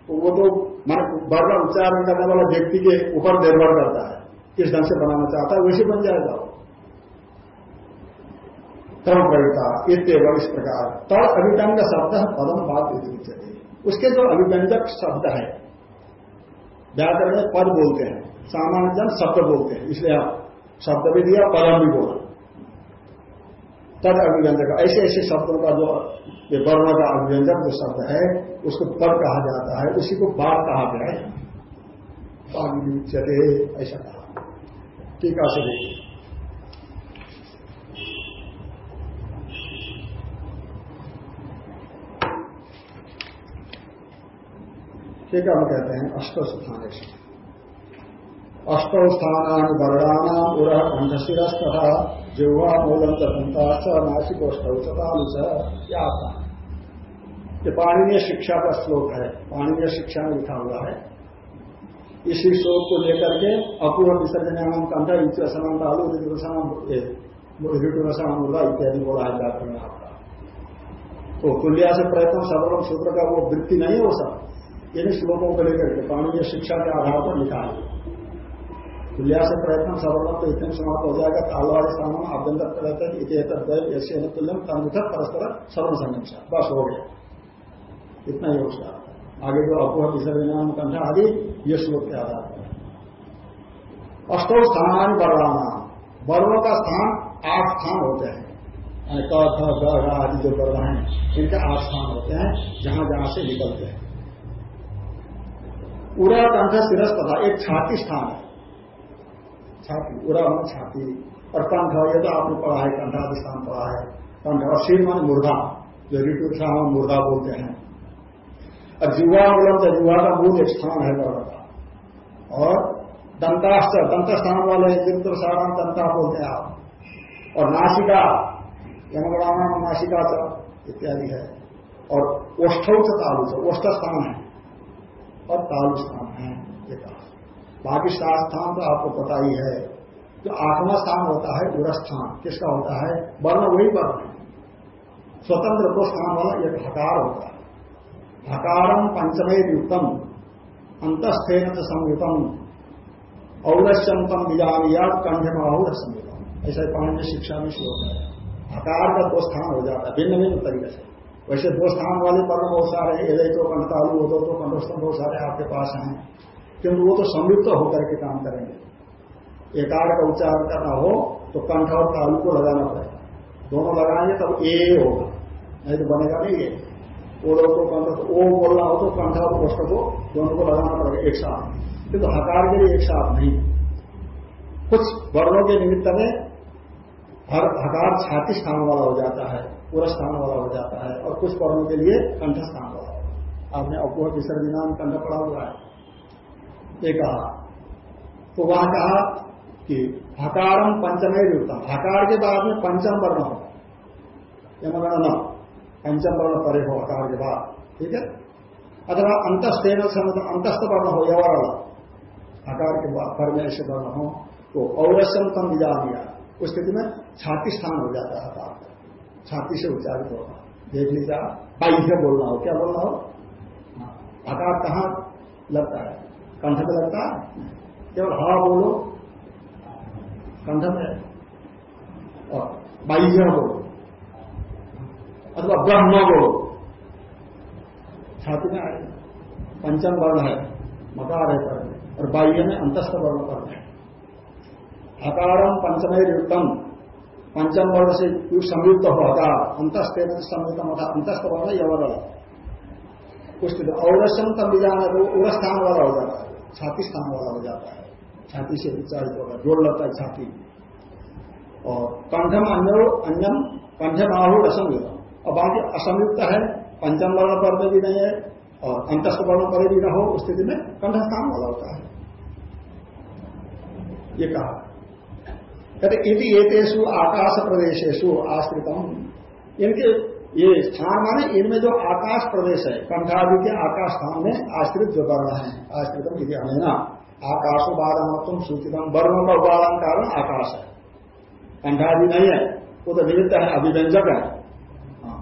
तो वो तो मन वर्ण उच्चारण करने वाला व्यक्ति के ऊपर निर्भर करता है। किस ढंग से बनाना चाहता है, वैसे बन जाएगा। तम प्रवृत्ता इतव इस प्रकार। तब अभिव्यंग शब्द है, पदम बात उसके जो अभिव्यंजक शब्द है, व्याकरण पद बोलते हैं, सामान्य जन शब्द बोलते हैं, इसलिए आप शब्द भी दिया, पदम भी बोला। तद अभिव्यंजक ऐसे ऐसे शब्दों का जो वर्ण का अभिव्यंजक जो शब्द है, उसको पद कहा जाता है, उसी को बात कहा गया है चले ऐसा कहा। से देखिए ठीक है, हम कहते हैं अष्ट स्थान अष्ट स्थान वर्णाना उर कंठशिरस तथा जिह्वा क्या आता ये पाणनीय शिक्षा का श्लोक है, पाणनीय शिक्षा में लिखा हुआ है। इसी श्लोक को लेकर के अपूर्व विसर्जन कंठ आलू ऋतुरसाम मुर्गा इत्यादि बोला है व्याकरण आपका। तो तुल्या से प्रयत्न, सबरम सूत्र का वो वृत्ति नहीं हो सकता। इन श्लोकों को लेकर के पाणनीय शिक्षा के आधार पर लिखा है। तुल्या से प्रयत्न सर्वम तो इतने समाप्त हो जाएगा। कालवाड़ी स्थान में आभ्यंतर इतने ऐसे तुल्यम तमुखत परस्पर सर्व संगम बस, हो गया। इतना ही उसका आगे जो अपोह विसर्जन कंठा आदि ये श्लोक के आधार पर। अष्टो स्थान वर्णाना वर्णों का स्थान आठ स्थान होते हैं। आदि जो वर्ण हैं, इनके आठ स्थान होते हैं, जहाँ जहाँ से निकलते हैं। पूरा कंठ सिरस तथा एक छाती स्थान है। छाती उरा मन छाती। और कंठ, ये तो आपने पढ़ा है, कंठाधिष्ठान पढ़ा है। कंठ और सिर मन मुर्दा, जो ऋतु हम मुर्दा बोलते हैं। और जुआ मूलम तो जुआ का मूल एक स्थान है वर्ण का। और दंताश्च दंत स्थान वाले जिंत्र साराम दंता बोलते हैं आप। और नासिका यमगणाम नासिका इत्यादि है। और ओष्ठौ तालु से ओष्ठ स्थान है। और तालु स्थान है, ये कहा। बाकी सात स्थान तो आपको पता ही है। जो आठवां स्थान होता है उरस्थान किसका होता है? वर्ण, वही वर्ण। है स्वतंत्र को स्थान वाला एक हकार होता है। हकारम पंचमे युक्तम अंतस्थेन संयुतम औरस्यंतम बिजानिया कंठ और संयुतम ऐसा पाँच शिक्षा में श्लोक है। हकार का दो स्थान हो जाता है भिन्न भिन्न तरीके से। वैसे दो स्थान वाले वर्ण बहुत सारे एदय तो कंठालु हो तो कंठस्थम बहुत सारे आपके पास हैं। किंतु वो तो संयुक्त होकर के काम करेंगे। एकार का उच्चारण करना हो तो कंठ और तालु को लगाना पड़ेगा। दोनों लगाएँगे तब ए होगा। नहीं तो बनेगा नहीं ये ओडो को कंठ तो ओ बोलना हो तो कंठ और पोष्ट को दोनों को लगाना पड़ेगा एक साथ। किंतु तो हकार के लिए एक साथ नहीं। कुछ वर्णों के निमित्त में हर हकार छाती स्थान वाला हो जाता है, पूरा स्थान वाला हो जाता है, और कुछ वर्णों के लिए कंठ स्थान वाला आपने अपोह विसर्जनाम कंठ पड़ा हुआ है। ये कहा। तो वहाँ कहा कि हकारम पंचमे युक्तम हकार के बाद में पंचम वर्ण हो यमगण न पंचम वर्ण परे हो हकार के बाद। ठीक है? अथवा अंतस्तेन अंतस्थ वर्ण हो यवर हकार के बाद पर में ऐसे वर्ण हो तो औरस्यम तम दिया दिया उस स्थिति में छाती स्थान हो जाता है हकार छाती से उच्चारित होगा। देख लीजिए बाह्य बोलना हो क्या बोलना हो? हाँ, हकार कहाँ लगता है? कंठ में लगता केवल हा बोलो, कंठ में और बाह्य बोलो, अथवा ब्रह्म बोलो। छाती में पंचम वर्ण है, मकार है पर और बाह्य में अंतस्थ वर्ण पर है। अकारम पंचमे युक्तम, पंचम वर्ण से संयुक्त हो, अकार। अंतस्थ संयुक्तम अथा अंतस्थ वर्ण यवर उस औरसम तब जाना तो उरस्थान वाला हो जाता है। छाती स्थान वाला हो जाता है। छाती से उच्चारित होगा जोड़ लगता है छाती। और कंठम अन्य, अन्यम कंठम आहु असंयुक्त। और बाकी असंयुक्त है, पंचम वर्ण पर में भी नहीं है, और अंतस्थ वर्ण पर भी न हो उस स्थिति में कंठ स्थान वाला होता है। ये कहा। कहते, इति एतेषु आकाश प्रदेशेशु आश्रितम। इनके ये स्थान माने इनमें जो आकाश प्रदेश है कंठादि के आकाश स्थान में आश्रित जो वर्ण है आश्रितम यदि अनेना। आकाशो तुम सूचितम वर्णों का कारण आकाश है। कंठादि नहीं है वो तो निमित्त है अभिव्यंजक है। हाँ,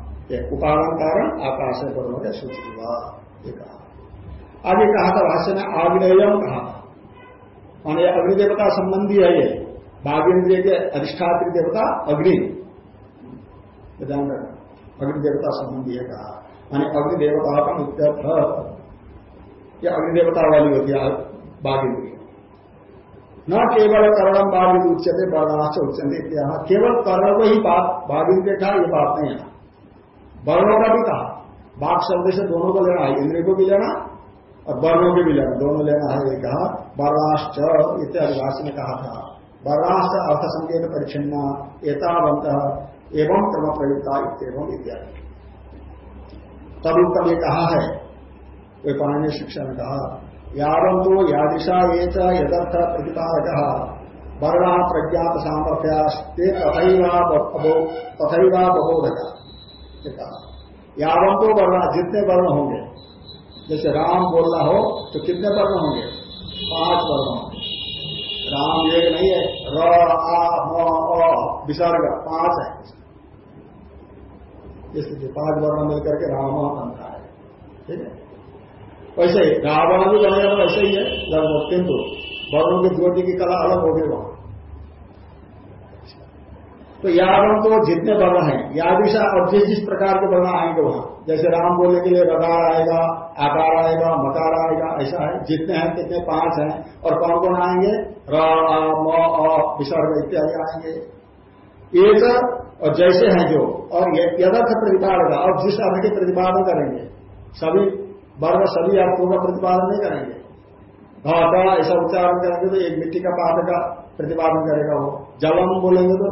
उपादान कारण आकाश है वर्णों के सूचित हुआ कहा। आगे कहा था भाष्य ने आग्नेयम कहा। था माने अग्निदेवता संबंधी है ये बाघेन्द्रिय के अधिष्ठात्री देवता अग्नि। अग्निदेवता संबंधी है कहा। मानी अग्निदेवता का इत्यर्थ या अग्निदेवता वाली होती है बाघिंद्रिय न केवल कर्णम बाघ उच्चते वर्णाश्च उच्चते केवल कर्ण को ही बात बाघिंद्रिय कहा, ये बात नहीं है। वर्णों का भी कहा। बाघ शब्द से दोनों को लेना है, इंद्रिय को भी लेना और वर्णों को भी लेना। दोनों लेना है, ये कहा। वर्णाश्च इत्यादि भाषा ने कहा था। वर्णाश्च अर्थ संकेत परिच्छिन्ना एतावंत एवं क्रम प्रयुक्ता एवं इत्यादि। तब उत्तम ये कहा है पानी शिक्षा ने कहा यावंतो यादिशा ये यदर्थ प्रतिपादक, वर्णा प्रज्ञात सामर्थ्यास्ते तथैवा बबोधक। यावन तो वर्ण, जितने वर्ण होंगे, जैसे राम बोलना हो तो कितने वर्ण होंगे? पाँच वर्ण होंगे। राम ये नहीं है, र, आ, म विसर्ग, पाँच है। इसलिए पाँच वर्ण मिलकर के राम बनता है। ठीक है? वैसे रावण भी तो ऐसे ही है लगभग किंतु वर्णों की ज्योति की कला अलग होगी वहाँ। तो यावन तो जितने वर्ण हैं, यादिशा और जिस जिस प्रकार के वर्ण आएँगे वहाँ, जैसे राम बोलने के लिए रकार आएगा, आकार आएगा, मकार आएगा, ऐसा है। जितने हैं, कितने पाँच हैं, और कौन कौन आएँगे? र विसर्ग इत्यादि आएँगे। एक और जैसे हैं जो। और यदर्थ प्रतिपादन और जिस अर्थ के प्रतिपादन करेंगे, सभी वर्ण सभी अर्थों का प्रतिपादन नहीं करेंगे। घाटा ऐसा उच्चारण करेंगे तो एक मिट्टी का पाद का प्रतिपादन करेगा वो। जलम बोलेंगे तो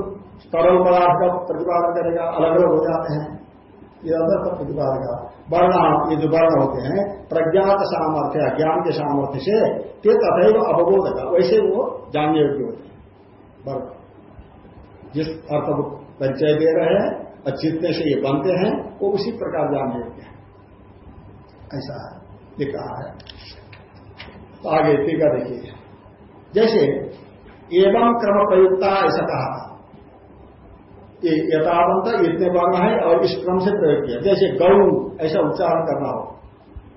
तरल पदार्थ का प्रतिपादन करेगा, अलग अलग हो जाते हैं। ये अंदर का प्रतिपादन का। वर्ण ये जो वर्ण होते हैं, प्रज्ञात सामर्थ्य ज्ञान के सामर्थ्य से ते तथैव अवबोध का वैसे वो जानने योग्य होते हैं। वर्ण जिस अर्थ परिचय दे रहे हैं और जितने से ये बनते हैं, वो उसी प्रकार जान लेते हैं। ऐसा ये कहा है। तो आगे टीका देखिए। जैसे, एवं क्रम प्रयुक्ता, ऐसा कहा। ये यथावंत इतने वर्ण है और इस क्रम से प्रयोग किया। जैसे गौ ऐसा उच्चारण करना हो।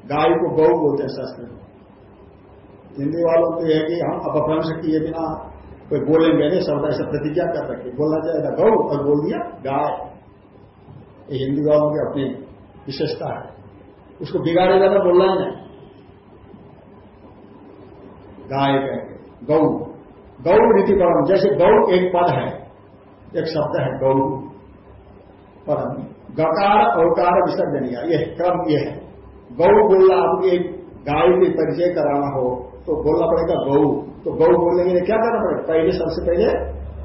गाय को गौ बोलते हैं में। हिंदी वालों को यह कि हम अपभ्रंश किए बिना कोई बोलेंगे नहीं शब्द ऐसा प्रतिज्ञा कर रखे। बोलना चाहेगा गौ और बोल दिया, गाय। ये हिंदी वालों की अपनी विशेषता है। उसको बिगाड़ेगा तो बोलना ही नहीं। गाय कहेंगे गौ। गौ रीति परम जैसे गौ एक पद है, एक शब्द है, गौ। परम गकार, अवकार विसर्जनिया यह क्रम यह है। गौ बोलना आपको एक गाय की परिचय कराना हो तो बोलना पड़ेगा गौ। तो गौ बोलने के लिए क्या करना पड़ेगा? पहले, सबसे पहले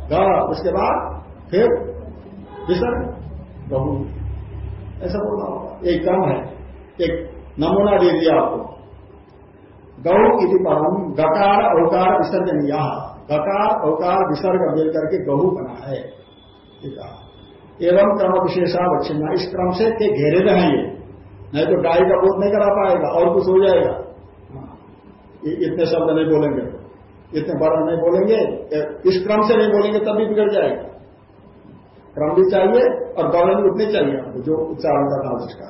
ग, उसके बाद फिर विसर्ग गहू ऐसा बोलना होगा। एक क्रम है, एक नमूना दे दिया आपको। गौ इति परम गकार अवकार विसर्जन यहाँ गकार अवकार विसर्ग मिल करके गहू बना है। एवं क्रम विशेषा बच्चिन्ना इस क्रम से के घेरे में है ये। नहीं तो गाय का बोध नहीं करा पाएगा और कुछ हो जाएगा। इतने शब्द नहीं बोलेंगे। इतने वर्ण नहीं बोलेंगे इस क्रम से नहीं बोलेंगे, तब भी बिगड़ जाएगा। क्रम भी चाहिए और वर्ण भी उतने चाहिए आपको, जो उच्चारण का था उसका।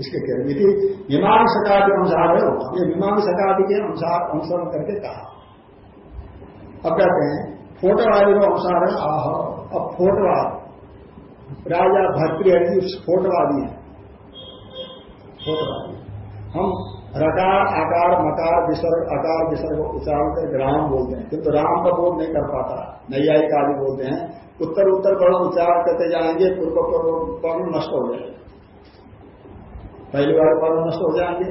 इसके कह रही थी। मीमांसका के अनुसार है ये मीमांसका के अनुसार अनुसरण करके कहा। अब कहते हैं, फोटोवादी का अनुसार है आह, अब फोटवाद। राजा भर्तृहरि स्फोटवादी है। फोटवादी। हम रकार आकार मकार विसर्ग आकार विसर्ग, उच्चारण कर राम बोलते हैं। किंतु राम का बोध नहीं कर पाता, नैयायिक आदि बोलते हैं। उत्तर उत्तर, वर्ण उच्चारण करते जाएँगे, पूर्व पूर्व, वर्ण नष्ट हो जाएगा। पहली बार वर्ण नष्ट हो जाएँगे।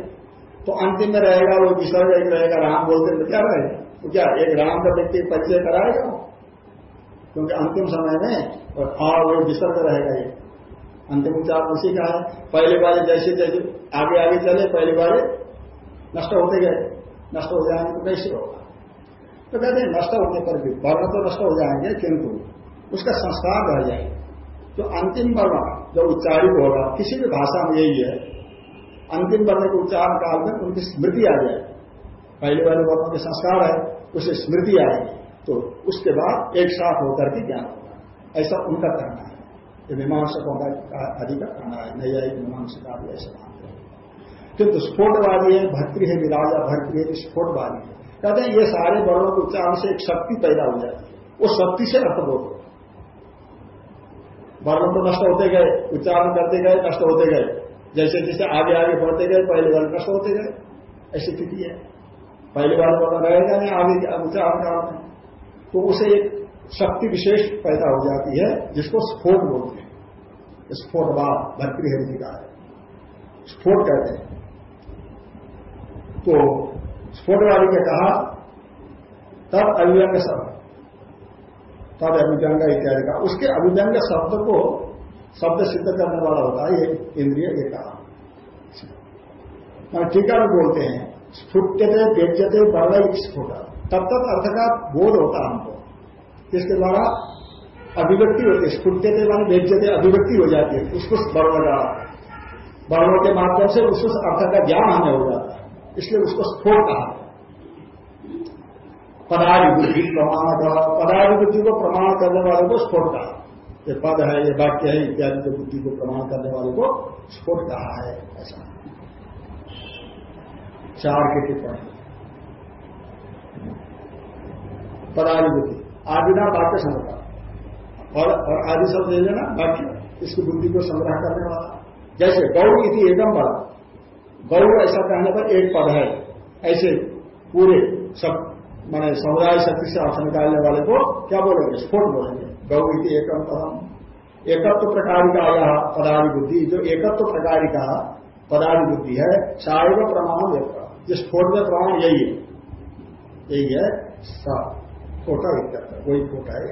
तो अंतिम में रहेगा वो विसर्ग, एक रहेगा राम बोलते तो क्या रहेगा? तो क्या, एक राम का व्यक्ति परिचय कराएगा? क्योंकि अंतिम समय में, और वो विसर्ग रहेगा ये अंतिम उच्चारण उसी का है। पहली बार जैसे जैसे आगे आगे चले, पहली बार नष्ट होते गए, नष्ट हो जाएँगे तो कैसे होगा? तो कहते हैं, नष्ट होने पर भी वर्ण तो नष्ट हो जाएँगे, किंतु उसका संस्कार रह जाएगा। जो अंतिम वर्ण जो उच्चारित होगा, किसी भी भाषा में यही है, अंतिम वर्ण के उच्चारण काल में उनकी स्मृति आ जाए पहले वाले वर्णों के संस्कार है, उसे स्मृति आएगी तो उसके बाद एक साथ होकर के ज्ञान होगा। ऐसा उनका कहना है। ये मीमांसकों का अधिक कहना है, नैयायिक मीमांसका भी ऐसा मानते हैं। किंतु स्फोटवादी है, भक्ति है विराजा भक्ति है स्फोटवादी है। कहते हैं, ये सारे वर्णों के उच्चारण से एक शक्ति पैदा हो जाती है। वो शक्ति से अर्थबोध होगा वर्ण तो नष्ट होते गए, उच्चारण करते गए, नष्ट होते गए। जैसे जैसे आगे आगे बढ़ते गए, पहले वर्ण नष्ट होते गए। ऐसी स्थिति है। पहले वाले वर्ण रहेगा नहीं, आगे उच्चारण में तो उसे एक शक्ति विशेष पैदा हो जाती है, जिसको स्फोट बोलते हैं। स्फोटवाद भरतृहरि का है। स्फोट कहते हैं। तो स्फोटवादी ने कहा, तब अभिव्यंग शब्द। तब अभिव्यंग इत्यादि का। उसके अभिव्यंग शब्द को शब्द सिद्ध करने वाला होता है, ये इंद्रिय, ये कहा टीका में बोलते हैं स्फुटते व्यज्यते बड़ा स्फुट। तब तक अर्थ का बोध होता हमको। इसके द्वारा? अभिव्यक्ति होती है। स्फुटते माने व्यज्यते अभिव्यक्ति हो जाती है। उसको वर्ण वर्णों के माध्यम से उस अर्थ का ज्ञान हमें हो जाता है। इसलिए उसको स्फोट कहा। पदारी बुद्धि प्रमाण पदारी बुद्धि को प्रमाण करने वाले को स्फोट कहा। ये पद है ये वाक्य है इत्यादि जो बुद्धि को प्रमाण करने वाले को स्फोट कहा है ऐसा। चार के टिप्पणी। पदारी बुद्धि आदिना वाक्य संग्रह। और, और आदि शब्द ले लेना वाक्य। इसकी बुद्धि को संग्रह करने वाला। जैसे गौ इति एकम पद गौ ऐसा कहने पर एक पद है। ऐसे पूरे सब, मैंने समुदाय शक्ति से अर्थ निकालने वाले को क्या बोलेंगे? स्फोट बोलेंगे। गौ इति एकम पदम एकत्व प्रकार का यह पदारी बुद्धि जो एकत्व प्रकार का पदारी बुद्धि है साइव प्रमाण जिस स्फोट में प्रमाण यही है। यही है फोटा वही फोटा है।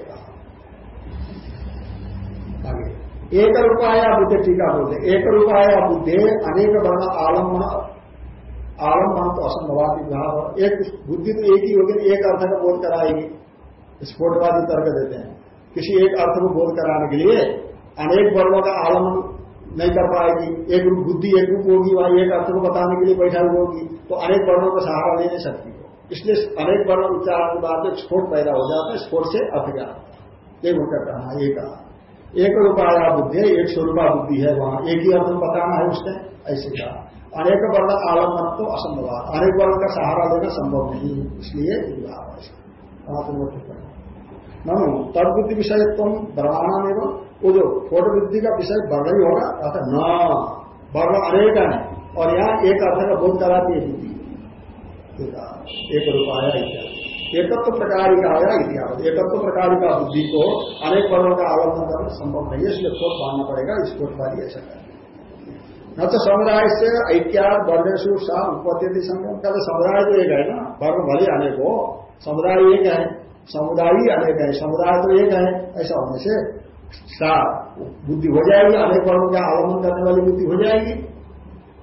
एक रूपाया बुद्धि टीका बोलते एक रूपाया बुद्धि, अनेक वर्ण आलंबन आलंबन तो असंभवादी भाव एक बुद्धि तो एक ही होगी एक अर्थ का बोध कराएगी। स्फोटवादी तर्क देते हैं। किसी एक अर्थ को बोध कराने के लिए अनेक वर्णों का आलंबन नहीं कर पाएगी। एक रूप बुद्धि, एक रूप होगी, वहाँ एक अर्थ को बताने के लिए बैठा हुई होगी। तो अनेक वर्णों का सहारा ले नहीं सकती। इसलिए अनेक वर्ण उच्चारण के बाद स्फोट पैदा हो जाता है, स्फोट से अर्थ ज्ञान एक उनका कहना ये कहा। एक रूपाया बुद्धि है, एक स्वरूपा बुद्धि है वहाँ। एक ही अर्थ बताना है उसने ऐसे कहा। अनेक वर्ण आलंबन तो असंभव अनेक वर्ण का सहारा लेना संभव नहीं इसलिए ननु तद बुद्धि विषय तुम ब्रह्मांड एवं वो जो फोट बुद्धि का विषय वर्ण ही होगा अर्थात न। वर्ण अनेक है, और यहाँ एक अर्थ का बोध कराती है बुद्धि। एक रूपाया इत्यादि एकत्व प्रकार का आया इतिहास एकत्व प्रकार का बुद्धि को अनेक वर्णों का आलंबन करना संभव नहीं है, इसलिए कोट मानना पड़ेगा इस कोटवादी ऐसा करना। न तो समुदाय से ऐक्यात वर्णेशु शाह उपत्ति संगम का तो समुदाय तो एक है ना वर्ण भले अनेक हो समुदाय एक है, समुदाय ही अनेक है, समुदाय तो एक है, ऐसा होने से सा बुद्धि हो जाएगी, अनेक वर्णों का आलंबन करने वाली बुद्धि हो जाएगी।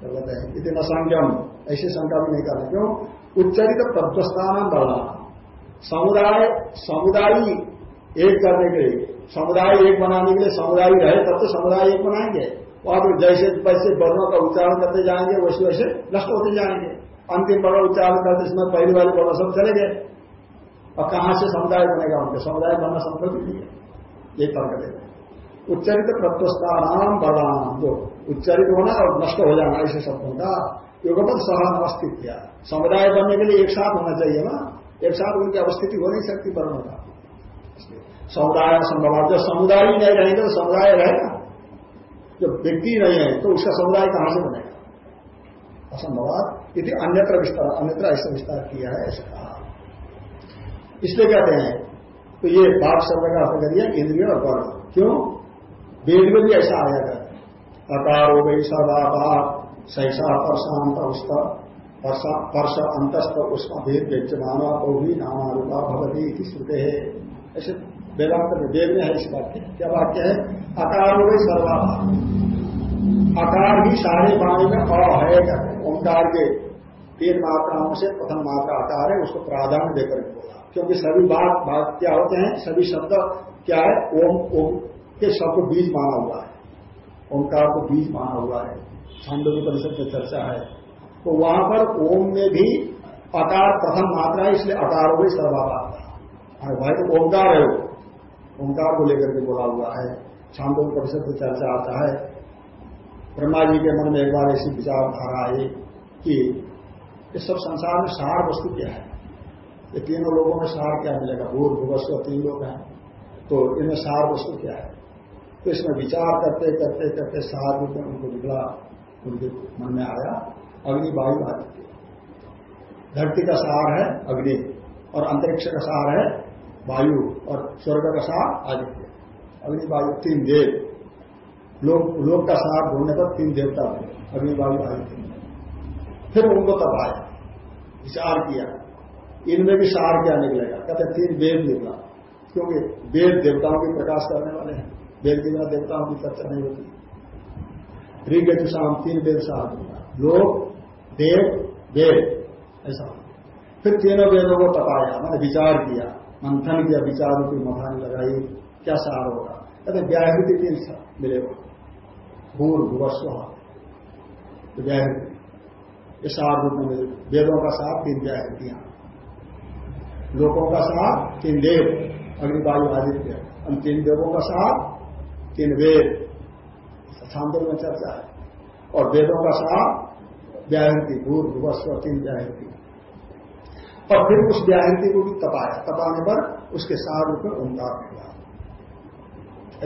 तो बताए इतना संयम ऐसी भी नहीं करना, क्यों? उच्चरित तत्वस्थान बढ़ना समुदाय समुदाय एक करने के लिए, समुदाय एक बनाने के लिए समुदाय रहे, तब तो समुदाय एक बनाएँगे। और जैसे वैसे वर्णों का उच्चारण करते जाएँगे, वैसे वैसे नष्ट होते जाएँगे। अंतिम वर्ण उच्चारण करते समय पहली वाले वर्ण सब चले गए। और कहाँ से समुदाय बनेगा उनके? समुदाय बनना संभव नहीं है। ये तर्क देते उच्चरित प्रत्वस्थान बढ़ाना जो उच्चरित होना और नष्ट हो जाना, ऐसे शब्दों का युगपत सहन अस्तित्व समुदाय बनने के लिए एक साथ होना चाहिए ना? एक साथ उनकी अवस्थिति हो नहीं सकती वर्णों का समुदाय संभव जब समुदाय ही नहीं रहेंगे तो समुदाय रहेगा। जब व्यक्ति नहीं है तो उसका समुदाय कहाँ से बनेगा? असंभव यदि अन्यत्र विस्तार अन्यत्र ऐसा विस्तार किया है, ऐसा कहा। इसलिए कहते हैं तो ये बाप शब्द का अर्थ करिए, इंद्रिय और वर्ण। क्यों? वेद में भी ऐसा आया कर अकार हो गई सदा सैसा पर शांत उसका वर्ष अंतस्थ उसका भेद व्यक्तमाना को भी नामा भगवती की श्रुते। है ऐसे वेदांत में वेद में है इस वाक्य क्या वाक्य है? अकार हो गई अकार ही सारे पानी में अ है। ओंकार के तीन मात्राओं से प्रथम मात्रा आकार है, उसको प्राधान्य देकर बोला। क्योंकि सभी बात बात क्या होते हैं? सभी शब्द क्या है? ओम ओम के शब्द बीज माना हुआ है। ओंकार को बीज माना हुआ है। छंद परिषद में चर्चा है। तो वहाँ पर ओम में भी अकार प्रथम मात्रा है, इसलिए अकार हो सर्वापात और भाई तो ओंकार है वो। ओंकार को लेकर के बोला हुआ है। छांदो परिषद में चर्चा आता है। ब्रह्मा जी के मन में एक बार ऐसी विचारधारा आई कि इस सब संसार में सार वस्तु क्या है? ये तीनों लोगों में सार क्या मिलेगा? भूर भूवस्व तीन लोग हैं। तो इनमें सार वस्तु क्या है? तो इसमें विचार करते करते करते सार रूप में उनको निकला, उनके मन में आया। अग्नि वायु आदित्य धरती का सार है अग्नि, और अंतरिक्ष का सार है वायु, और स्वर्ग का सार आदित्य। अग्नि वायु तीन देव। लोग लोग का सार ढूँढने पर तीन देवता थे अग्नि वायु आदित्य। फिर उनको तब आया विचार किया। इनमें भी सार क्या निकलेगा? कहते तीन वेद निकला। क्योंकि वेद देवताओं की प्रकाश करने वाले हैं। वेद के बिना देवताओं की चर्चा नहीं होती। ऋग शाम तीन वेद सार लोग देव वेद ऐसा। फिर तीनों वेदों को तपाया, मैंने विचार किया, मंथन किया, विचारों की मथान लगाई, क्या सार होगा? कहते, व्याहृति तीन मिलेगा। भूर भूवस्व। व्याहृति। ये सार रूप में वेदों का सार, तीन व्याहृतियाँ। लोगों का सार, तीन देव। अग्निवायु आदित्य। हम तीन देवों का सार, तीन वेद। छांदों में चर्चा है। और वेदों का सार व्याहृति भूर भूवस्व तीन व्याहृति। और फिर उस व्याहृति को भी तपाया। तपाने पर उसके सार रूप में ओंकार मिला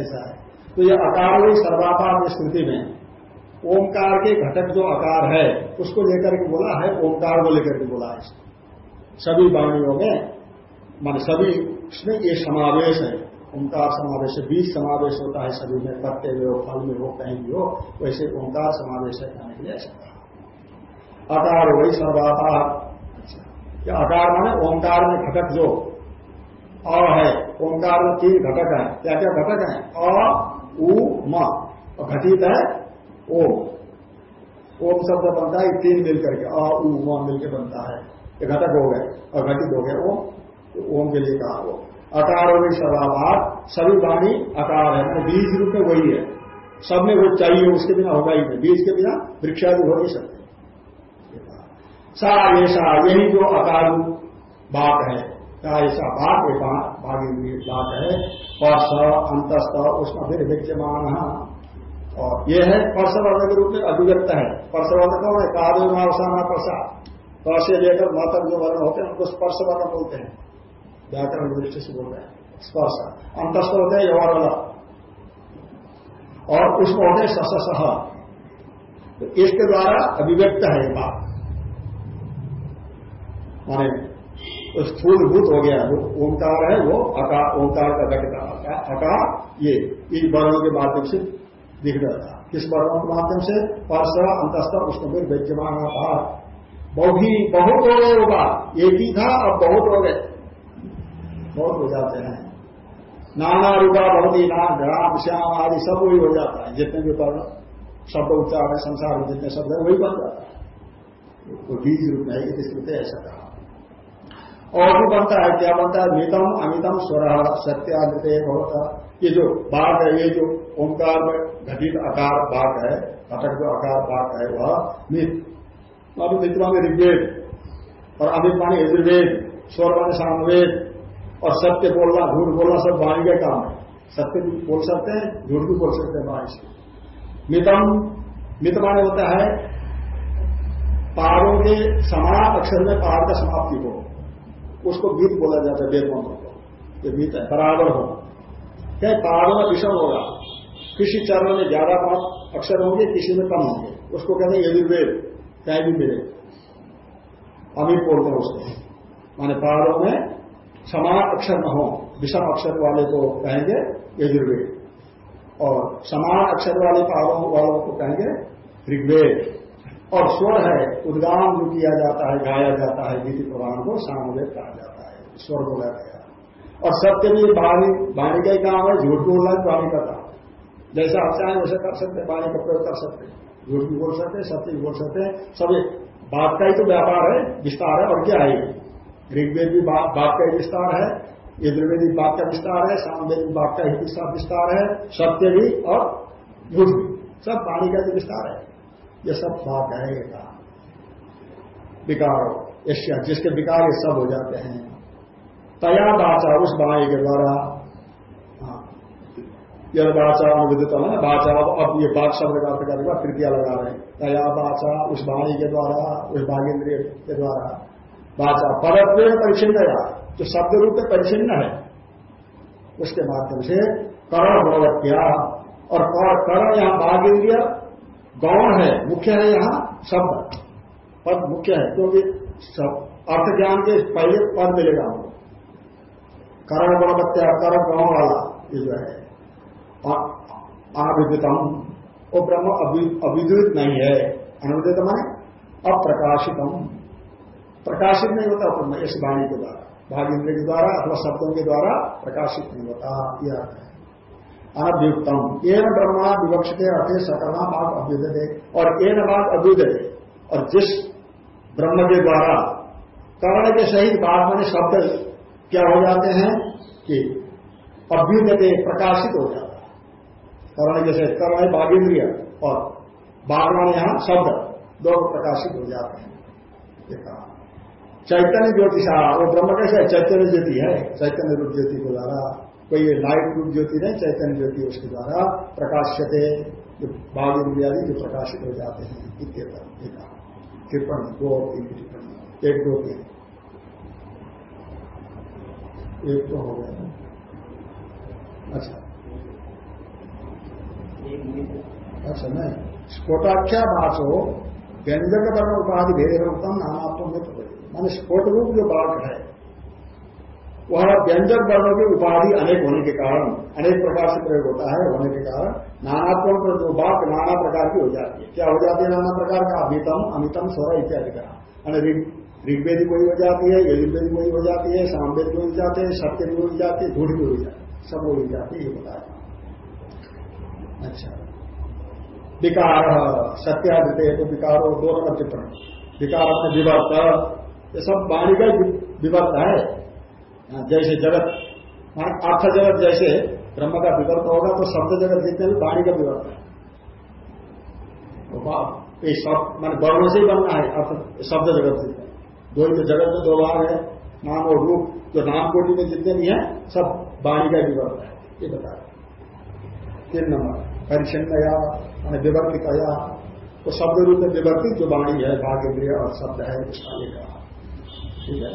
ऐसा है। तो यह अकार सर्वापार स्मृति में, ओंकार के घटक जो आकार है, उसको लेकर के बोला है, ओंकार को लेकर के बोला है सभी वाणियों में, मान सभी, इसमें ये समावेश है। ओंकार समावेश बीज समावेश होता है सभी में, पत्ते में हो, फल में हो, कहीं भी हो, वैसे ओंकार समावेश है कहने के लिए ऐसा। अकार वही सर्वापार अकार माने ओंकार में घटक जो अ है, ओंकार में तीन घटक है। क्या क्या घटक है? अ, उ, म। घटित है ओम ओम शब्द बनता है तीन मिल करके अ, उ, म मिलकर बनता है। ये घटक हो गए और घटित हो गए ओम तो ओम के लिए कहा वो। अकार हो गई सर्वाभार सभी वाणी अकार है। बीज रूप में वही है। सब में वो चाहिए, उसके बिना होगा ही नहीं। बीज के बिना वृक्षादि हो नहीं सकते। सा ऐसा यही जो अकार बात है क्या ऐसा बात एक भागी बात है पर्श अंतस्थ उसमें फिर विद्यमान और ये है पर्शवर्ण के रूप में अभिव्यक्त है। पर्शवर्ण कौन है काव्य मावसाना पर्शा पर्श से लेकर मातक जो वर्ण होते हैं, उनको स्पर्श वर्ण बोलते हैं। व्याकरण दृष्टि से बोल रहे हैं। स्पर्श। अंतस्थ होते हैं यौर वाला और उसमें होते हैं सस तो इसके द्वारा अभिव्यक्त है ये बात। माने स्थूलभूत हो गया, वो ओंकार है, वो अकार ओंकार का घटका अकार ये इन वर्णों के माध्यम से दिख रहा था। किस वर्णों के माध्यम से? परस अंतस्थ उसमें विद्यमान था बहु बहुत हो गए होगा एक ही था, अब बहुत हो गए। बहुत हो जाते हैं। नाना रूपा ही नाम ग्राम श्याम आदि सब वही हो जाता है। जितने भी वर्ण शब्द उच्चार है, संसार में जितने शब्द है, वही बन जाता है। वो बीज रूप में है स्मृति ऐसा कहा। और भी बनता है क्या बनता है मितम अमितम स्वर सत्यामृत होता ये जो बाघ है, ये जो ओंकार में घटित आकार बाघ है घटक जो आकार बाघ है, वह मित अब मित्रों में ऋग्वेद, और अमित मानी यजुर्वेद स्वर माने सामवेद, और सत्य बोलना, झूठ बोलना सब वाणी का काम है। सत्य भी बोल सकते हैं, झूठ भी बोल सकते हैं वाणी से। मितम, मित माने होता है पहाड़ों के समान अक्षर में पहाड़ का समाप्ति हो। उसको गीत बोला जाता है, वेद मंत्र को। ये गीत है। बराबर हो क्या पहाड़ों में विषम होगा। किसी चरण में ज़्यादा पाँच अक्षर होंगे, किसी में कम होंगे। उसको कहते हैं यजुर्वेद। कहीं भी मिले। अमित बोलते हैं उसको। माने पहाड़ों में समान अक्षर न हो। विषम अक्षर वाले को कहेंगे यजुर्वेद। और समान अक्षर वाले पहाड़ों वालों को कहेंगे ऋग्वेद। और स्वर है, उद्गान जो किया जाता है, गाया जाता है, गीति पुराण को सामवेद कहा जाता है, स्वर बोला गया और सत्य भी वाणी का ही काम है, झूठ बोलना वाणी का काम जैसा आप चाहें वैसे कर सकते हैं, वाणी का प्रयोग कर सकते हैं। झूठ भी बोल सकते हैं, सत्य भी बोल सकते हैं। सब बात का ही तो व्यापार है, विस्तार है और क्या है ऋग्वेद भी बात का ही विस्तार है, यजुर्वेद भी बात का विस्तार है, सामवेद भी बात का ही विस्तार है, सत्य भी और झूठ भी। सब वाणी का भी विस्तार है। ये सब बात है, ये काम। विकार जिसके विकार ये सब हो जाते हैं। तया बाचा उस वाणी के द्वारा यह बाचा अनुविदित है ना बाचा अब ये बात शब्द का अर्थ करेगा, तृतीया लगा रहे तया बाचा उस वाणी के द्वारा, उस भागेंद्रिय के द्वारा। बाचा परत्व परिचिन्न या जो शब्द रूप में परिचिन्न है, उसके माध्यम से करण भगवत्या और करण यहाँ बाघ इंद्रिय गौण है, मुख्य है यहाँ शब्द। पद मुख्य है, क्योंकि अर्थ ज्ञान के पहले पद मिलेगा हमको। करण गुणवत्या करण गौण वाला ये जो है। अविदितम वो ब्रह्म अविद्युत नहीं है। अनुदित माने अप्रकाशितम। प्रकाशित नहीं होता ब्रह्म, इस वाणी के द्वारा भाग इंद्र के द्वारा अथवा शब्दों के द्वारा प्रकाशित नहीं होता, यह है। अनभ्युक्तम एन ब्रह्मा विवक्षित अर्थे सकर्मा भाग अभ्युदय और एन भाग अभ्युदय और जिस ब्रह्म के द्वारा कर्ण के सहित भाग माने शब्द क्या हो जाते हैं कि अभ्युदय प्रकाशित हो जाता है। कर्ण के सहित कर्ण है बाघेन्द्रिय और बागवान यहाँ शब्द दोनों प्रकाशित हो जाते हैं। चैतन्य ज्योतिषा, वो ब्रह्म कैसे चैतन्य ज्योति है। चैतन्य रूप ज्योति के द्वारा कोई लाइट रूप ज्योति नहीं, चैतन्य ज्योति उसके द्वारा प्रकाश्यते, जो बाघ इंद्रियादि जो प्रकाशित हो जाते हैं टिप्पणी, दो की टिप्पणी, एक दो तीन एक तो हो गया अच्छा। अच्छा नहीं। स्फोटाख्या हो व्यंजक वर्ण उपाधि भेद उत्तम नामात्म में तो मान स्फोट रूप जो बाघ है वह व्यंजन वर्णों की उपाधि अनेक होने के कारण अनेक प्रकार से प्रयोग होता है होने के कारण नानात्म पर जो बात नाना प्रकार की हो जाती है। क्या हो जाती है नाना प्रकार का? अमितम अमितम स्वर इत्यादि का। ऋग्वेदी कोई हो जाती है यजुर्वेदी कोई हो जाती है सामवेद भी हो जाते हैं सत्य भी हो जाती है झूठ भी हो जाती है। सब हो जाती है ये बताया। अच्छा। विकार सत्यादित्य तो विकारो दोनों टिप्पणी विकार अपने विवर्त। ये सब वाणी का विवर्त है हाँ, जैसे जगत। हाँ, अर्थ जगत जैसे ब्रह्म का विवर्त होगा तो शब्द जगत जितने भी वाणी का विवर्त है। तो मान वर्णों से ही बनना है अर्थ शब्द जगत जितने दो ही तो जगत में दो भाग है नाम और रूप। जो नाम कोटि में जितने भी हैं सब वाणी का विवर्त है। ये बता रहे तीन नंबर परिचिन्नया मान विवर्तिकया। तो शब्द रूप में विवर्तित जो वाणी है भाग्य और शब्द है उसका ठीक है?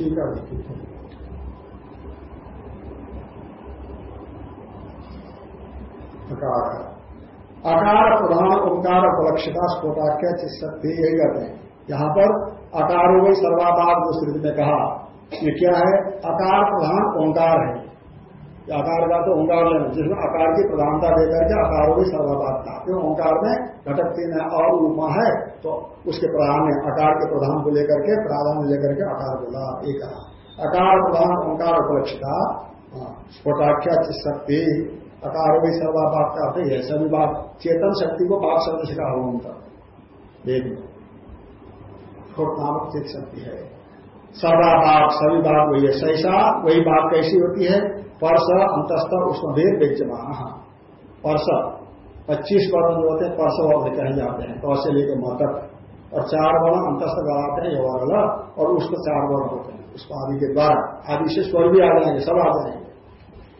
ठीक है। ठीक है अकार प्रधान ओंकार उपलक्षिता स्फोटाख्या चिशक्ति यही कहते हैं। यहाँ पर अकार हो गई सर्वाभाग जो स्मृति ने कहा, ये क्या है? अकार प्रधान ओंकार है। आकार का तो ओंकार जिसमें आकार की प्रधानता देकर के आकार हो गई सर्वाभागता क्यों? ओंकार में घटक तीन है और उपमा है तो उसके प्रधान में अकार के प्रधान को लेकर के प्राधान्य लेकर के अकार बोला एक अकार प्रधान ओंकार उपलक्षिता हाँ, स्फोटाख्या शक्ति अकार भी सर्वाभाग का अर्थ है सभी बात चेतन शक्ति को बाप शब्द से कहा उनका स्फोट नामक चेत शक्ति है। सर्वाभाग सभी बात वही है। सैसा वही बात कैसी होती है? पर्श अंतस्थ उसमें भेद बेचमान पर्श पच्चीस वर्ण जो होते हैं पर्श वर्ण कहे जाते हैं। तो से लेकर मतक और चार वर्ण अंतस्थ बनाते हैं ये वर्ण और उसको चार वर्ण होते हैं। उसको आदि के द्वारा। आदि से स्वर भी आ जाएँगे, सब आ जाएँगे।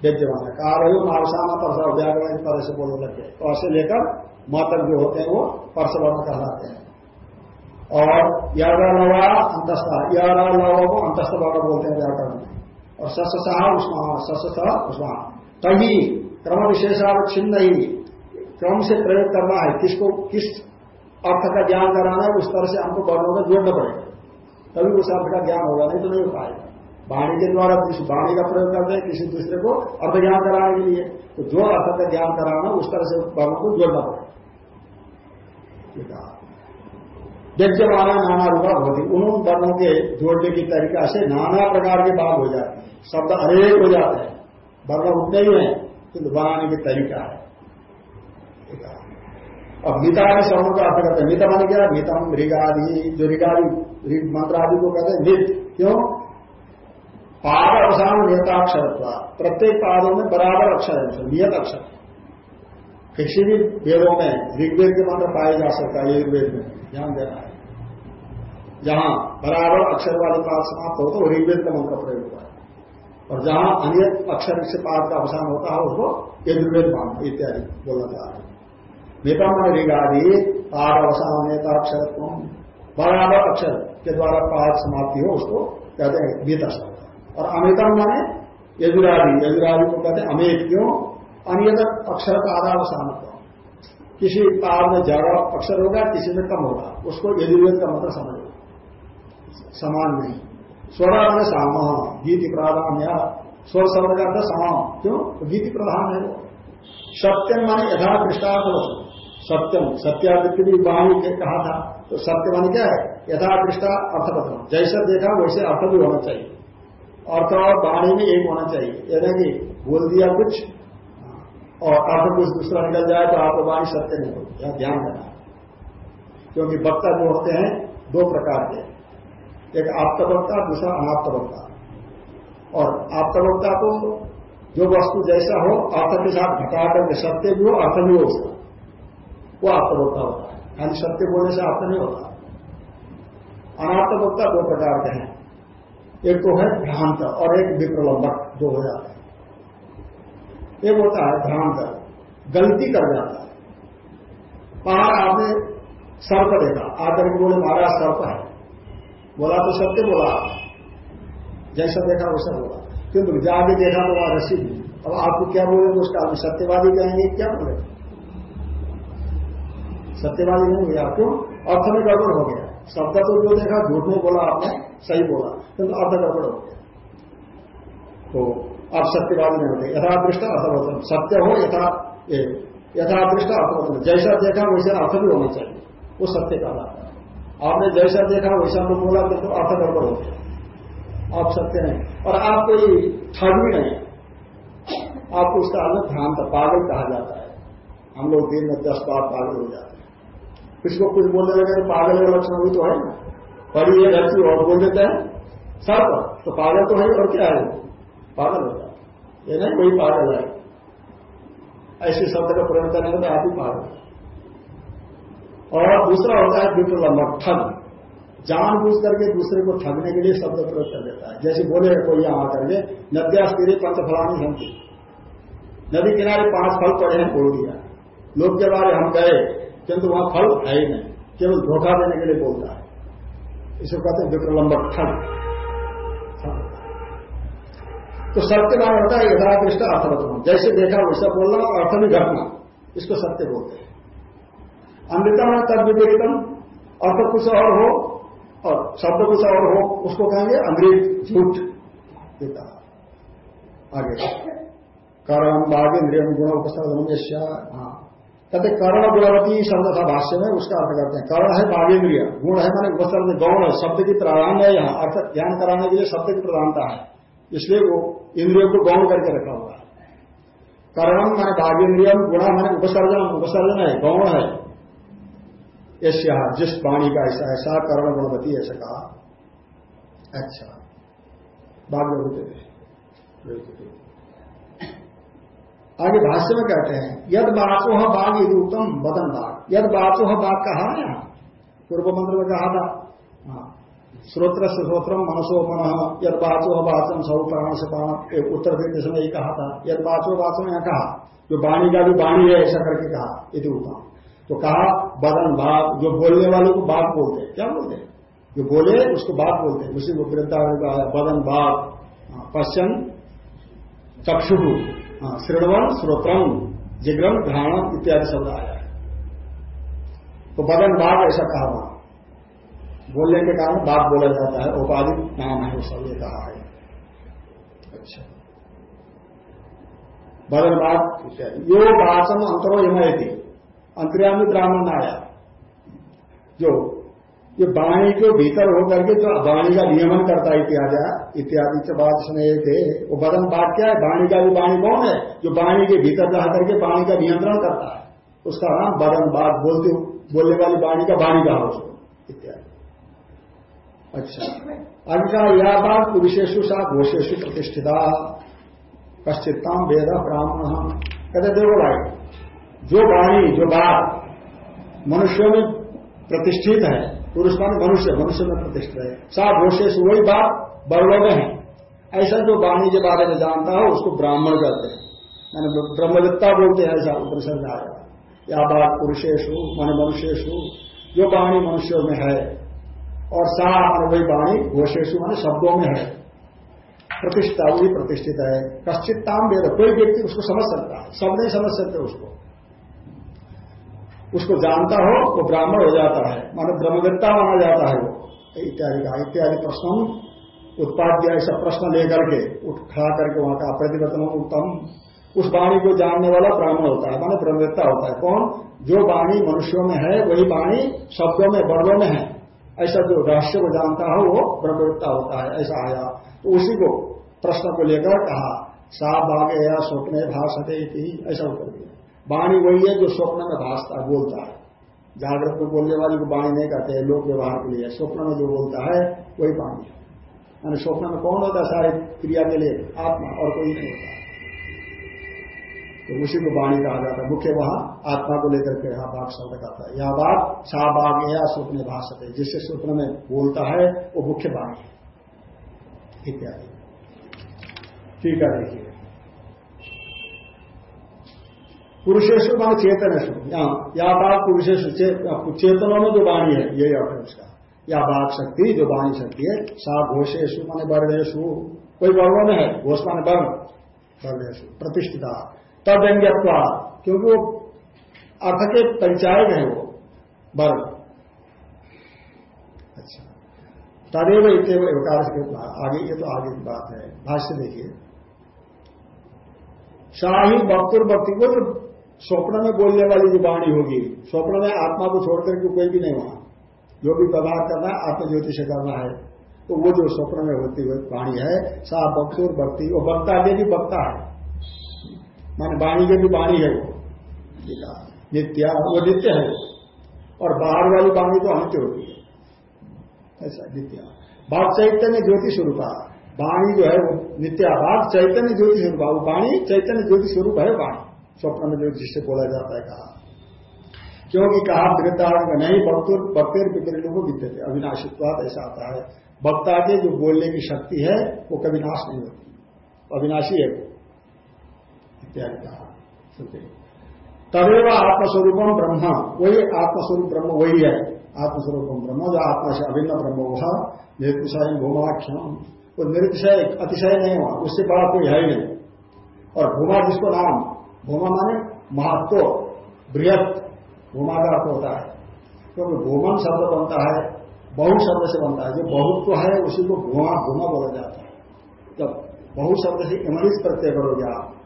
वेद्यमान कार्य मावसाना परस व्याकरण की तरह से बोलने लगे तो ऐसे लेकर मतक जो होते हैं, वो पर्श वर्ण कहलाते हैं। और यारा लवा अंतस्थ, यारा लवा को अंतस्थ वर्ण बोलते हैं व्याकरण में। और सस्सा उष्मा सस्सा उष्मा। तभी क्रम विशेषावच्छिन्न ही क्रम से प्रयोग करना है। किसको, किस अर्थ का ज्ञान कराना है, उस तरह से हमको वर्णों में जोड़ना पड़ेगा। तभी उस अर्थ का ज्ञान होगा, नहीं तो नहीं हो पाएगा। वाणी के द्वारा किसी वाणी का प्रयोग करते हैं, किसी दूसरे को अर्थ ज्ञान कराने के लिए। तो जो अर्थ का ज्ञान कराना उस तरह से वर्णों को जोड़ना पड़ेगा। माना नाना रूपा होती उन वर्णों के जोड़ने की तरीका से नाना प्रकार के भाग हो जाते हैं। शब्द अनेक हो जाते हैं। वर्ण उतने ही हैं, किंतु बनाने की तरीका है। अब मिता में शब्द का अर्थ करते हैं। मिता मान क्या? मितम मृगादि जो ऋगादि मंत्र आदि को कहते हैं नित क्यों? पाद अवसान नियताक्षर प्रत्येक पादों में बराबर अक्षर है नियत अक्षर। किसी भी वेदों में ऋग्वेद के मंत्र पाए जा सकता है ऋग्वेद में। ध्यान देना है। जहाँ बराबर अक्षर वाले पाद समाप्त हो तो ऋग्वेद का मंत्र प्रयोग हुआ है। और जहाँ अनियत अक्षर से पाद का अवसान होता है, उसको यजुर्वेद मान इत्यादि बोला जा रहा है। नितम ऋगादि अवसान नेता अक्षर बराबर अक्षर के द्वारा पाद समाप्ति हो, उसको कहते हैं गीता शब्द और अमितम माने यजुरादि। यजुरादि को कहते हैं अमित क्यों? अनियत अक्षर का आधावसान किसी पार में ज़्यादा अक्षर होगा, किसी में कम होगा। उसको यजुर्वेद का मतलब समझ। समान नहीं। स्वरा में साम। गीति प्राधान या स्वर शब्द का अर्थ समान। क्यों? गीति प्रधान है वो। सत्यम माने यथा दृष्टार्थ सत्यम, सत्यादित्य भी वाणी कहा था तो सत्य मान क्या है? यथा दृष्टा अर्थपत्र जैसा देखा, वैसे अर्थ भी होना चाहिए। अर्थ और वाणी में एक होना चाहिए। यानी कि बोल दिया कुछ, और अर्थ कुछ दूसरा निकल जाए तो आपको वाणी सत्य नहीं होगी यह ध्यान देना क्योंकि वक्ता जो होते हैं, दो प्रकार के। एक आप्तवक्ता दूसरा अनाप्तवक्ता और आप्तवक्ता को जो वस्तु जैसा हो, अर्थ के साथ घटा करके सत्य भी हो, अर्थ भी हो उसका। वो आत्मवक्ता होता है। खाली सत्य बोलने से आत्म नहीं होता। अनात्मवक्ता दो प्रकार के हैं। एक तो है भ्रांत और एक विप्रलंबक जो हो जाता है। एक होता है भ्रांत, गलती कर जाता है। पहाड़ आपने सर्प देखा। आकर के बोले महाराज सर्प है। बोला तो सत्य बोला। जैसा देखा वैसा बोला। किंतु जाके देखा तो वहाँ रसी अब आपको क्या बोलेंगे, उसका आप सत्यवादी कहेंगे, क्या बोलेंगे? सत्यवादी नहीं हुआ क्यों अर्थ में गड़बड़ हो गया। शब्द तो जो देखा, झूठ में बोला आपने, सही बोला। किंतु अर्थ गड़बड़ हो गया। तो आप सत्यवादी नहीं होते। यथादृष्ट अर्थवचन सत्य हो, यथा यथादृष्ट अर्थवचन जैसा देखा, वैसा अर्थ भी होना चाहिए। वो सत्य का बात है। आपने जैसा देखा, वैसा तो बोला किंतु अर्थ गड़बड़ हो गया। आप सत्य नहीं। और आप कोई ठग भी नहीं। आपको उसका अलग भ्रांत, पागल कहा जाता है। हम लोग दिन में दस बार पागल हो जाते हैं। किसको कुछ बोलने लगे तो पागल का लक्षण भी तो है। पढ़ी है व्यक्ति और बोल देता है, सब तो पागल तो है और क्या है? पागल होता है। ये नहीं, कोई पागल है। ऐसे शब्द का प्रयोग करने में आप ही पागल और दूसरा होता है बिल्कुल विप्रलंबक ठग जानबूझ करके दूसरे को ठगने के लिए शब्द प्रयोग कर देता है। जैसे बोले, कोई यहाँ आकर के नद्यास तेरे पंचफलानी हमकी नदी किनारे पाँच फल पड़े हैं, बोल दिया। लोग के बारे हम गए किंतु वहाँ फल है ही नहीं, केवल धोखा देने के लिए बोलता है। इसे कहते हैं विप्रलंबक ठग। तो सत्य नाम होता है यथादृष्ट अर्थवतम जैसे देखा वैसा बोलना और अर्थ भी घटना, इसको सत्य बोलते हैं। अन्यता तब विवेकम अर्थ कुछ और हो और शब्द कुछ और हो, उसको कहेंगे अमृत, झूठ। देता आगे। कारण बाघ इंद्रियम गुण उपस्थित हाँ। कहते कर्ण गुणवती शब्द था भाष्य में उसका अर्थ करते हैं। कर्ण है बाघेन्द्रिय गुण है मैंने उपसर्ग गौण है शब्द की प्राधान्य है यहाँ। अर्थ ध्यान कराने के लिए शब्द की प्रधानता है। इसलिए वो इंद्रियों को गौण करके रखा हुआ है। कर्णम मैंने बाघेन्द्रियम गुण मैंने उपसर्जन उपसर्जन है, गौण है। ऐसा, जिस वाणी का ऐसा ऐसा कर्ण गुणवती ऐसा कहा। अच्छा। बाघ आगे भाष्य में कहते हैं यद बाचोह बाघ यदि उत्तम बदन बाघ यद बाचोह बाघ कहा ना पूर्व मंत्र में कहा था। हाँ। श्रोत्र से श्रोत्रम मनसोपन यद बाचो वाचम सौ प्राण से प्राण। उत्तर देते समय कहा था। यद बाचो वाचम यहाँ कहा? जो वाणी का भी वाणी है ऐसा करके कहा। यदि उत्तम। तो कहा बदन बाघ जो बोलने वाले को बाघ बोलते क्या बोलते जो बोले उसको बाघ बोलते उसी को वृद्धा बदन बाघ हाँ, पश्चिम चक्षु। हाँ श्रृणवन श्रोत्रम जिग्रम घ्राणम इत्यादि शब्द आया है। तो बदन, बाघ ऐसा कहा वहाँ बोलने के कारण बाघ बोला जाता है, उपाधि नाम है, वो ये कहा है। अच्छा। बदन, बाघ, यो वाचन अंतरो यमयती अंतर्यामी ब्राह्मण आया। जो ये वाणी के भीतर होकर के जो वाणी का नियमन करता है इत्यादि इत्यादि से बात सुने थे, वो बदन बात क्या है? वाणी का भी वाणी कौन है? जो वाणी के भीतर रह करके वाणी का नियंत्रण करता है। उसका नाम बदन बात बोलते बोलने वाली वाणी का वाणी का उसको इत्यादि अच्छा। आगे कहा यह बात विशेषु सा प्रतिष्ठिता कश्चिताम वेद ब्राह्मण। कहते, देखो भाई, जो वाणी जो बात मनुष्यों में प्रतिष्ठित है पुरुष मान मनुष्य मनुष्य में प्रतिष्ठित है। सा घोषेश वही बात वर्णों में है। ऐसा जो वाणी के बारे में जानता है, उसको ब्राह्मण कहते हैं। मैंने ब्रह्मविद्ता बोलते हैं ऐसा उपनिषद में आया। या बात पुरुषेशु मन मनुष्यु जो वाणी मनुष्यों में है। और सा वही वाणी घोषेशु मान शब्दों में है। प्रतिष्ठा वही प्रतिष्ठित है। कश्चिताम वेद, कोई व्यक्ति उसको समझ सकता है। सब नहीं समझ सकते उसको। उसको जानता हो, वो ब्राह्मण हो जाता है। मानो ब्रह्मविद्ता माना जाता है वो। इत्यादि का इत्यादि प्रश्न, उत्पाद्य ऐसा प्रश्न लेकर के उठ खड़ा करके वहाँ का प्रतिवर्तन उत्तम। उस वाणी को जानने वाला ब्राह्मण होता है, माने ब्रह्मविद्ता होता है। कौन? जो वाणी मनुष्यों में है, वही वाणी शब्दों में, वर्णों में है। ऐसा जो रहस्य को जानता हो, वो ब्रह्मविद्ता होता है, ऐसा आया। तो उसी को प्रश्न को लेकर कहा, सा भागे या स्वप्न भाषते ऐसा उत्तर दिया। वाणी वही है जो स्वप्न में भाषता बोलता है। जागृत में बोलने वाली को वाणी नहीं कहते हैं, लोक व्यवहार के लिए। स्वप्न में जो बोलता है, वही वाणी है। यानी स्वप्न में कौन होता है? सारी क्रिया के लिए आत्मा और कोई नहीं होता। तो उसी को वाणी कहा जाता है। मुख्य वहाँ आत्मा को लेकर के यहाँ बाघ शब्द कहता है। यह बात सा बाघ या स्वप्न भाषा है। जिससे स्वप्न में बोलता है, वो मुख्य वाणी है। इत्यादि। ठीक है, देखिए। पुरुषेश्वर मान चेतन है या बात पुरुषेश्वर चेतनों में जो वाणी है यही अर्थ है उसका। या बात शक्ति, जो वाणी शक्ति है, सा घोषेशु माने वर्णेशु कोई वर्णों में है, घोष माने वर्ण वर्णेशु प्रतिष्ठिता। तद व्यंग्यत्वा क्योंकि वो अर्थ के परिचायक है वो वर्ण अच्छा। तदेव इतव विकास के आगे, ये तो आगे की बात है। भाष्य देखिए। शाही भक्तुर भक्ति को जो स्वप्न में बोलने वाली जो वाणी होगी, स्वप्न में आत्मा को छोड़कर के कोई भी नहीं वहाँ। जो भी व्यवहार करना है आत्मज्योति से करना है। तो वो जो स्वप्न में होती हुई वाणी है, सा भक्ति और भक्ति। वो वक्ता के भी वक्ता है। मान वाणी के भी वाणी है वो। नित्या, वो नित्य है और बाहर वाली वाणी तो अनित्य होती है। ऐसा, नित्या। बात चैतन्य ज्योति स्वरूप वाणी जो है वो नित्या। बात चैतन्य ज्योति स्वरूप वो वाणी चैतन्य ज्योति स्वरूप है वाणी। स्वप्न में जो जिससे बोला जाता है कहा। क्योंकि कहा वृद्धार्थ नहीं भक्तुर भक्तिर विपरीत को विद्यते अविनाशित्वाद ऐसा आता है। वक्ता के जो बोलने की शक्ति है, वो कभी नाश नहीं होती। अविनाशी है वो। इत्यादि कहा। तदेव आत्मस्वरूपम ब्रह्म। वही आत्मस्वरूप ब्रह्म वही है। आत्मस्वरूपम ब्रह्म, जो आत्मा से अभिन्न ब्रह्म हुआ। निर्तिशय भूमाख्यम। वो निर्तिशय, अतिशय नहीं हुआ। उससे बड़ा कोई है ही नहीं। और भूमा जिसको नाम भूमा माने महत्व, बृहत भूमा का अर्थ होता है। क्योंकि तो भूमन शब्द बनता है, बहु शब्द से बनता है। जो बहुत्व है, उसी को भूमा भूमा बोला जाता है। जब बहु शब्द से इमरिज प्रत्यय करोगे आप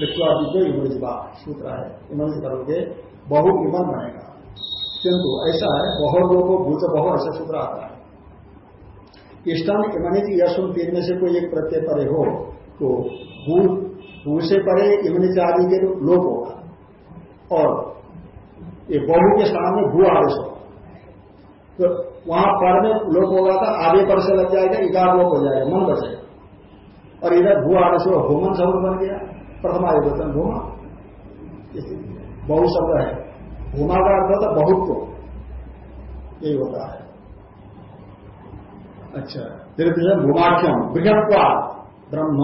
को इमरिज बात सूत्र है इमरिज करोगे, बहु इमन बनेगा। किंतु ऐसा है बहुत लोगों को भूत बहु ऐसा सूत्र आता है। इष्टम इमनित यशुन तीन में से कोई एक प्रत्यय परे हो तो भूत भू से परे इमनित आदि के लोप होगा। और ये बहु के सामने भू आदेश होगा। तो वहाँ पर में लोप होगा था आधे पर से लग जाएगा इकार लोप हो जाएगा, मन बचेगा और इधर भू आदेश हो भूमन शब्द बन गया, प्रथमा योगन भूमा। बहु शब्द है। भूमा का अर्थ होता बहुत को। यही होता है। अच्छा धीरे भूमाख्यम, बृहत्वा। ब्रह्म।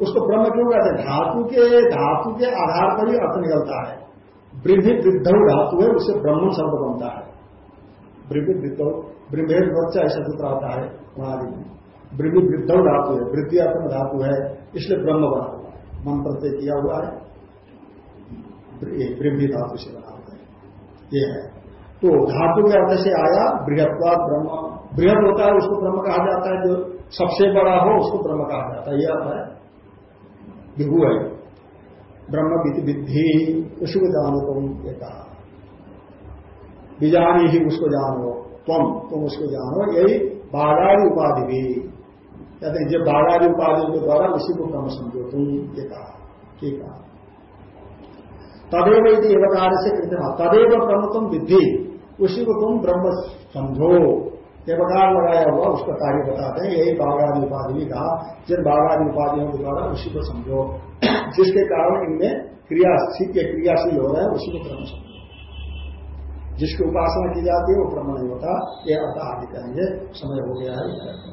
उसको ब्रह्म क्यों कहते हैं? धातु के धातु के आधार पर ही अर्थ निकलता है। वृद्धि वृद्ध धातु है उससे ब्रह्म शब्द बनता है। ब्रह्मेद बच्चा ऐसा सूत्र आता है वहाँ वृद्धि वृद्ध धातु है, वृद्धि अर्थ धातु है, इसलिए ब्रह्म बना हुआ है। मन प्रत्यय किया हुआ है। वृद्धि धातु से बना हुआ है। ये है। तो धातु के अर्थ से आया बृहत्वा ब्रह्म। बृहद होता है, उसको ब्रह्म कहा जाता है जो सबसे बड़ा हो, उसको ब्रह्म कहा जाता है। यह अर्थ है विभु है। ब्रह्म विधि उसी को जानो तुम, ये कहा। बीजानी ही उसको जानो तुम तुम उसको जानो, यही बागारी उपाधि भी। कहते हैं, जब बागारी उपाधि के द्वारा उसी को ब्रह्म समझो तुम, ये कहा। ठीक है। तदेव यदि एवकार से कृत्य तदेव ब्रह्म तुम विद्धि, उसी को तुम ब्रह्म समझो। देवकार लगाया हुआ, उसका कार्य बताते हैं। यही बाघादि उपाधि भी कहा, जिन बाघादि उपाधियों के द्वारा उसी को समझो। जिसके कारण इनमें क्रिया के क्रियाशील हो रहे हैं, उसी को क्रम समझो। जिसकी उपासना की जाती है, वो क्रम नहीं होता। ये अर्थ आदि कहेंगे, समय हो गया है।